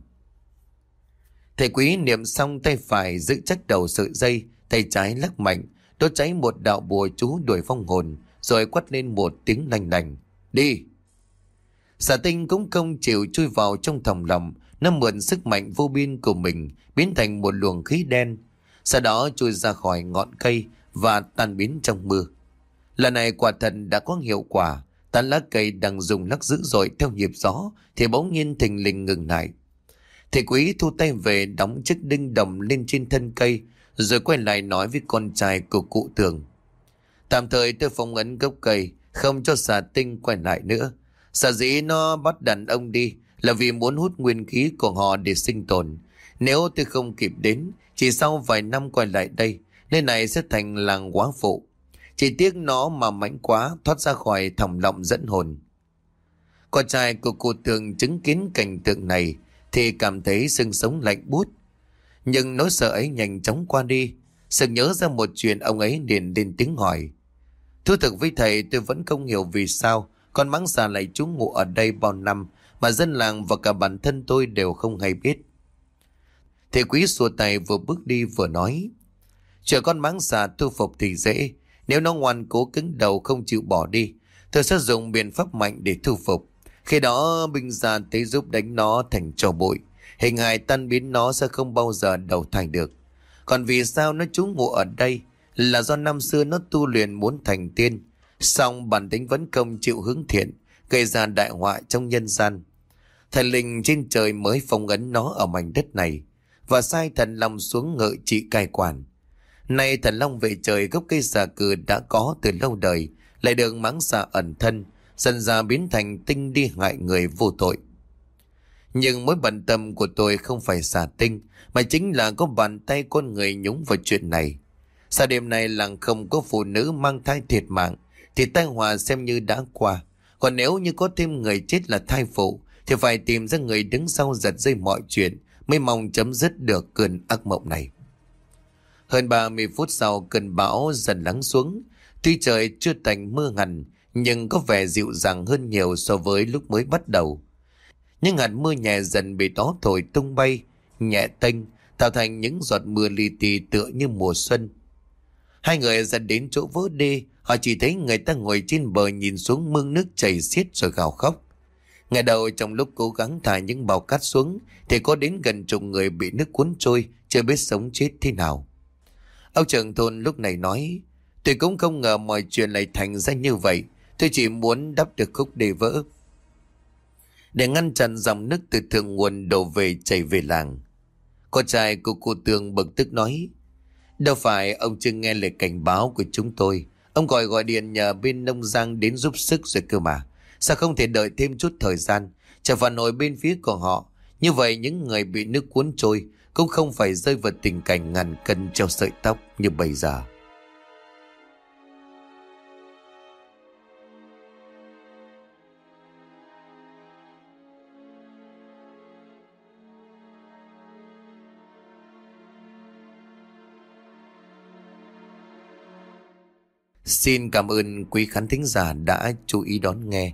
Thầy quý niệm xong tay phải giữ chắc đầu sợi dây, tay trái lắc mạnh, đốt cháy một đạo bùa chú đuổi phong hồn, rồi quát lên một tiếng lành lành. Đi! Xà tinh cũng không chịu chui vào trong thòng lòng, nó mượn sức mạnh vô biên của mình, biến thành một luồng khí đen. Sau đó chui ra khỏi ngọn cây và tan biến trong mưa. Lần này quả thật đã có hiệu quả, tán lá cây đang dùng lắc dữ dội theo nhịp gió thì bỗng nhiên thình lình ngừng lại. Thầy quý thu tay về đóng chiếc đinh đồng lên trên thân cây rồi quay lại nói với con trai của cụ tường. Tạm thời tôi phong ấn gốc cây, không cho xà tinh quay lại nữa. Xà dĩ nó bắt đàn ông đi là vì muốn hút nguyên khí của họ để sinh tồn. Nếu tôi không kịp đến, chỉ sau vài năm quay lại đây, nơi này sẽ thành làng quá phụ. Chỉ tiếc nó mà mãnh quá thoát ra khỏi thòng lọng dẫn hồn. Con trai của cụ tường chứng kiến cảnh tượng này thì cảm thấy sưng sống lạnh bút. Nhưng nỗi sợ ấy nhanh chóng qua đi. Sự nhớ ra một chuyện ông ấy liền lên tiếng hỏi. Thú thực với thầy tôi vẫn không hiểu vì sao con mắng xà lại trú ngụ ở đây bao năm mà dân làng và cả bản thân tôi đều không hay biết. Thầy quý xua tay vừa bước đi vừa nói. Chờ con mắng xà thu phục thì dễ. Nếu nó ngoan cố cứng đầu không chịu bỏ đi, tôi sẽ dùng biện pháp mạnh để thu phục. Khi đó binh già tới giúp đánh nó thành trò bụi. Hình hài tan biến nó sẽ không bao giờ đầu thành được. Còn vì sao nó trú ngụ ở đây? là do năm xưa nó tu luyện muốn thành tiên, song bản tính vẫn công chịu hướng thiện, gây ra đại họa trong nhân gian. Thần linh trên trời mới phong ấn nó ở mảnh đất này và sai thần long xuống ngự trị cai quản. Nay thần long về trời gốc cây xà cừ đã có từ lâu đời, lại được mắng xà ẩn thân, dần ra biến thành tinh đi hại người vô tội. Nhưng mối bận tâm của tôi không phải xà tinh, mà chính là có bàn tay con người nhúng vào chuyện này. Sau đêm nay làng không có phụ nữ mang thai thiệt mạng, thì tai họa xem như đã qua. Còn nếu như có thêm người chết là thai phụ, thì phải tìm ra người đứng sau giật dây mọi chuyện, mới mong chấm dứt được cơn ác mộng này. Hơn 30 phút sau cơn bão dần lắng xuống, tuy trời chưa tạnh mưa hẳn, nhưng có vẻ dịu dàng hơn nhiều so với lúc mới bắt đầu. những hạt mưa nhẹ dần bị đó thổi tung bay, nhẹ tênh, tạo thành những giọt mưa li ti tựa như mùa xuân. Hai người dần đến chỗ vỡ đê, họ chỉ thấy người ta ngồi trên bờ nhìn xuống mương nước chảy xiết rồi gào khóc. Ngày đầu trong lúc cố gắng thả những bào cát xuống thì có đến gần chục người bị nước cuốn trôi, chưa biết sống chết thế nào. Ông trưởng thôn lúc này nói, tôi cũng không ngờ mọi chuyện lại thành ra như vậy, tôi chỉ muốn đắp được khúc đề vỡ. Để ngăn chặn dòng nước từ thượng nguồn đổ về chảy về làng. Con trai của cô Tường bực tức nói, đâu phải ông chưa nghe lời cảnh báo của chúng tôi, ông gọi gọi điện nhờ bên nông giang đến giúp sức rồi cơ mà. Sao không thể đợi thêm chút thời gian? Trở vào hồi bên phía của họ. Như vậy những người bị nước cuốn trôi Cũng không phải rơi vào tình cảnh ngàn cân treo sợi tóc như bây giờ. Xin cảm ơn quý khán thính giả đã chú ý đón nghe.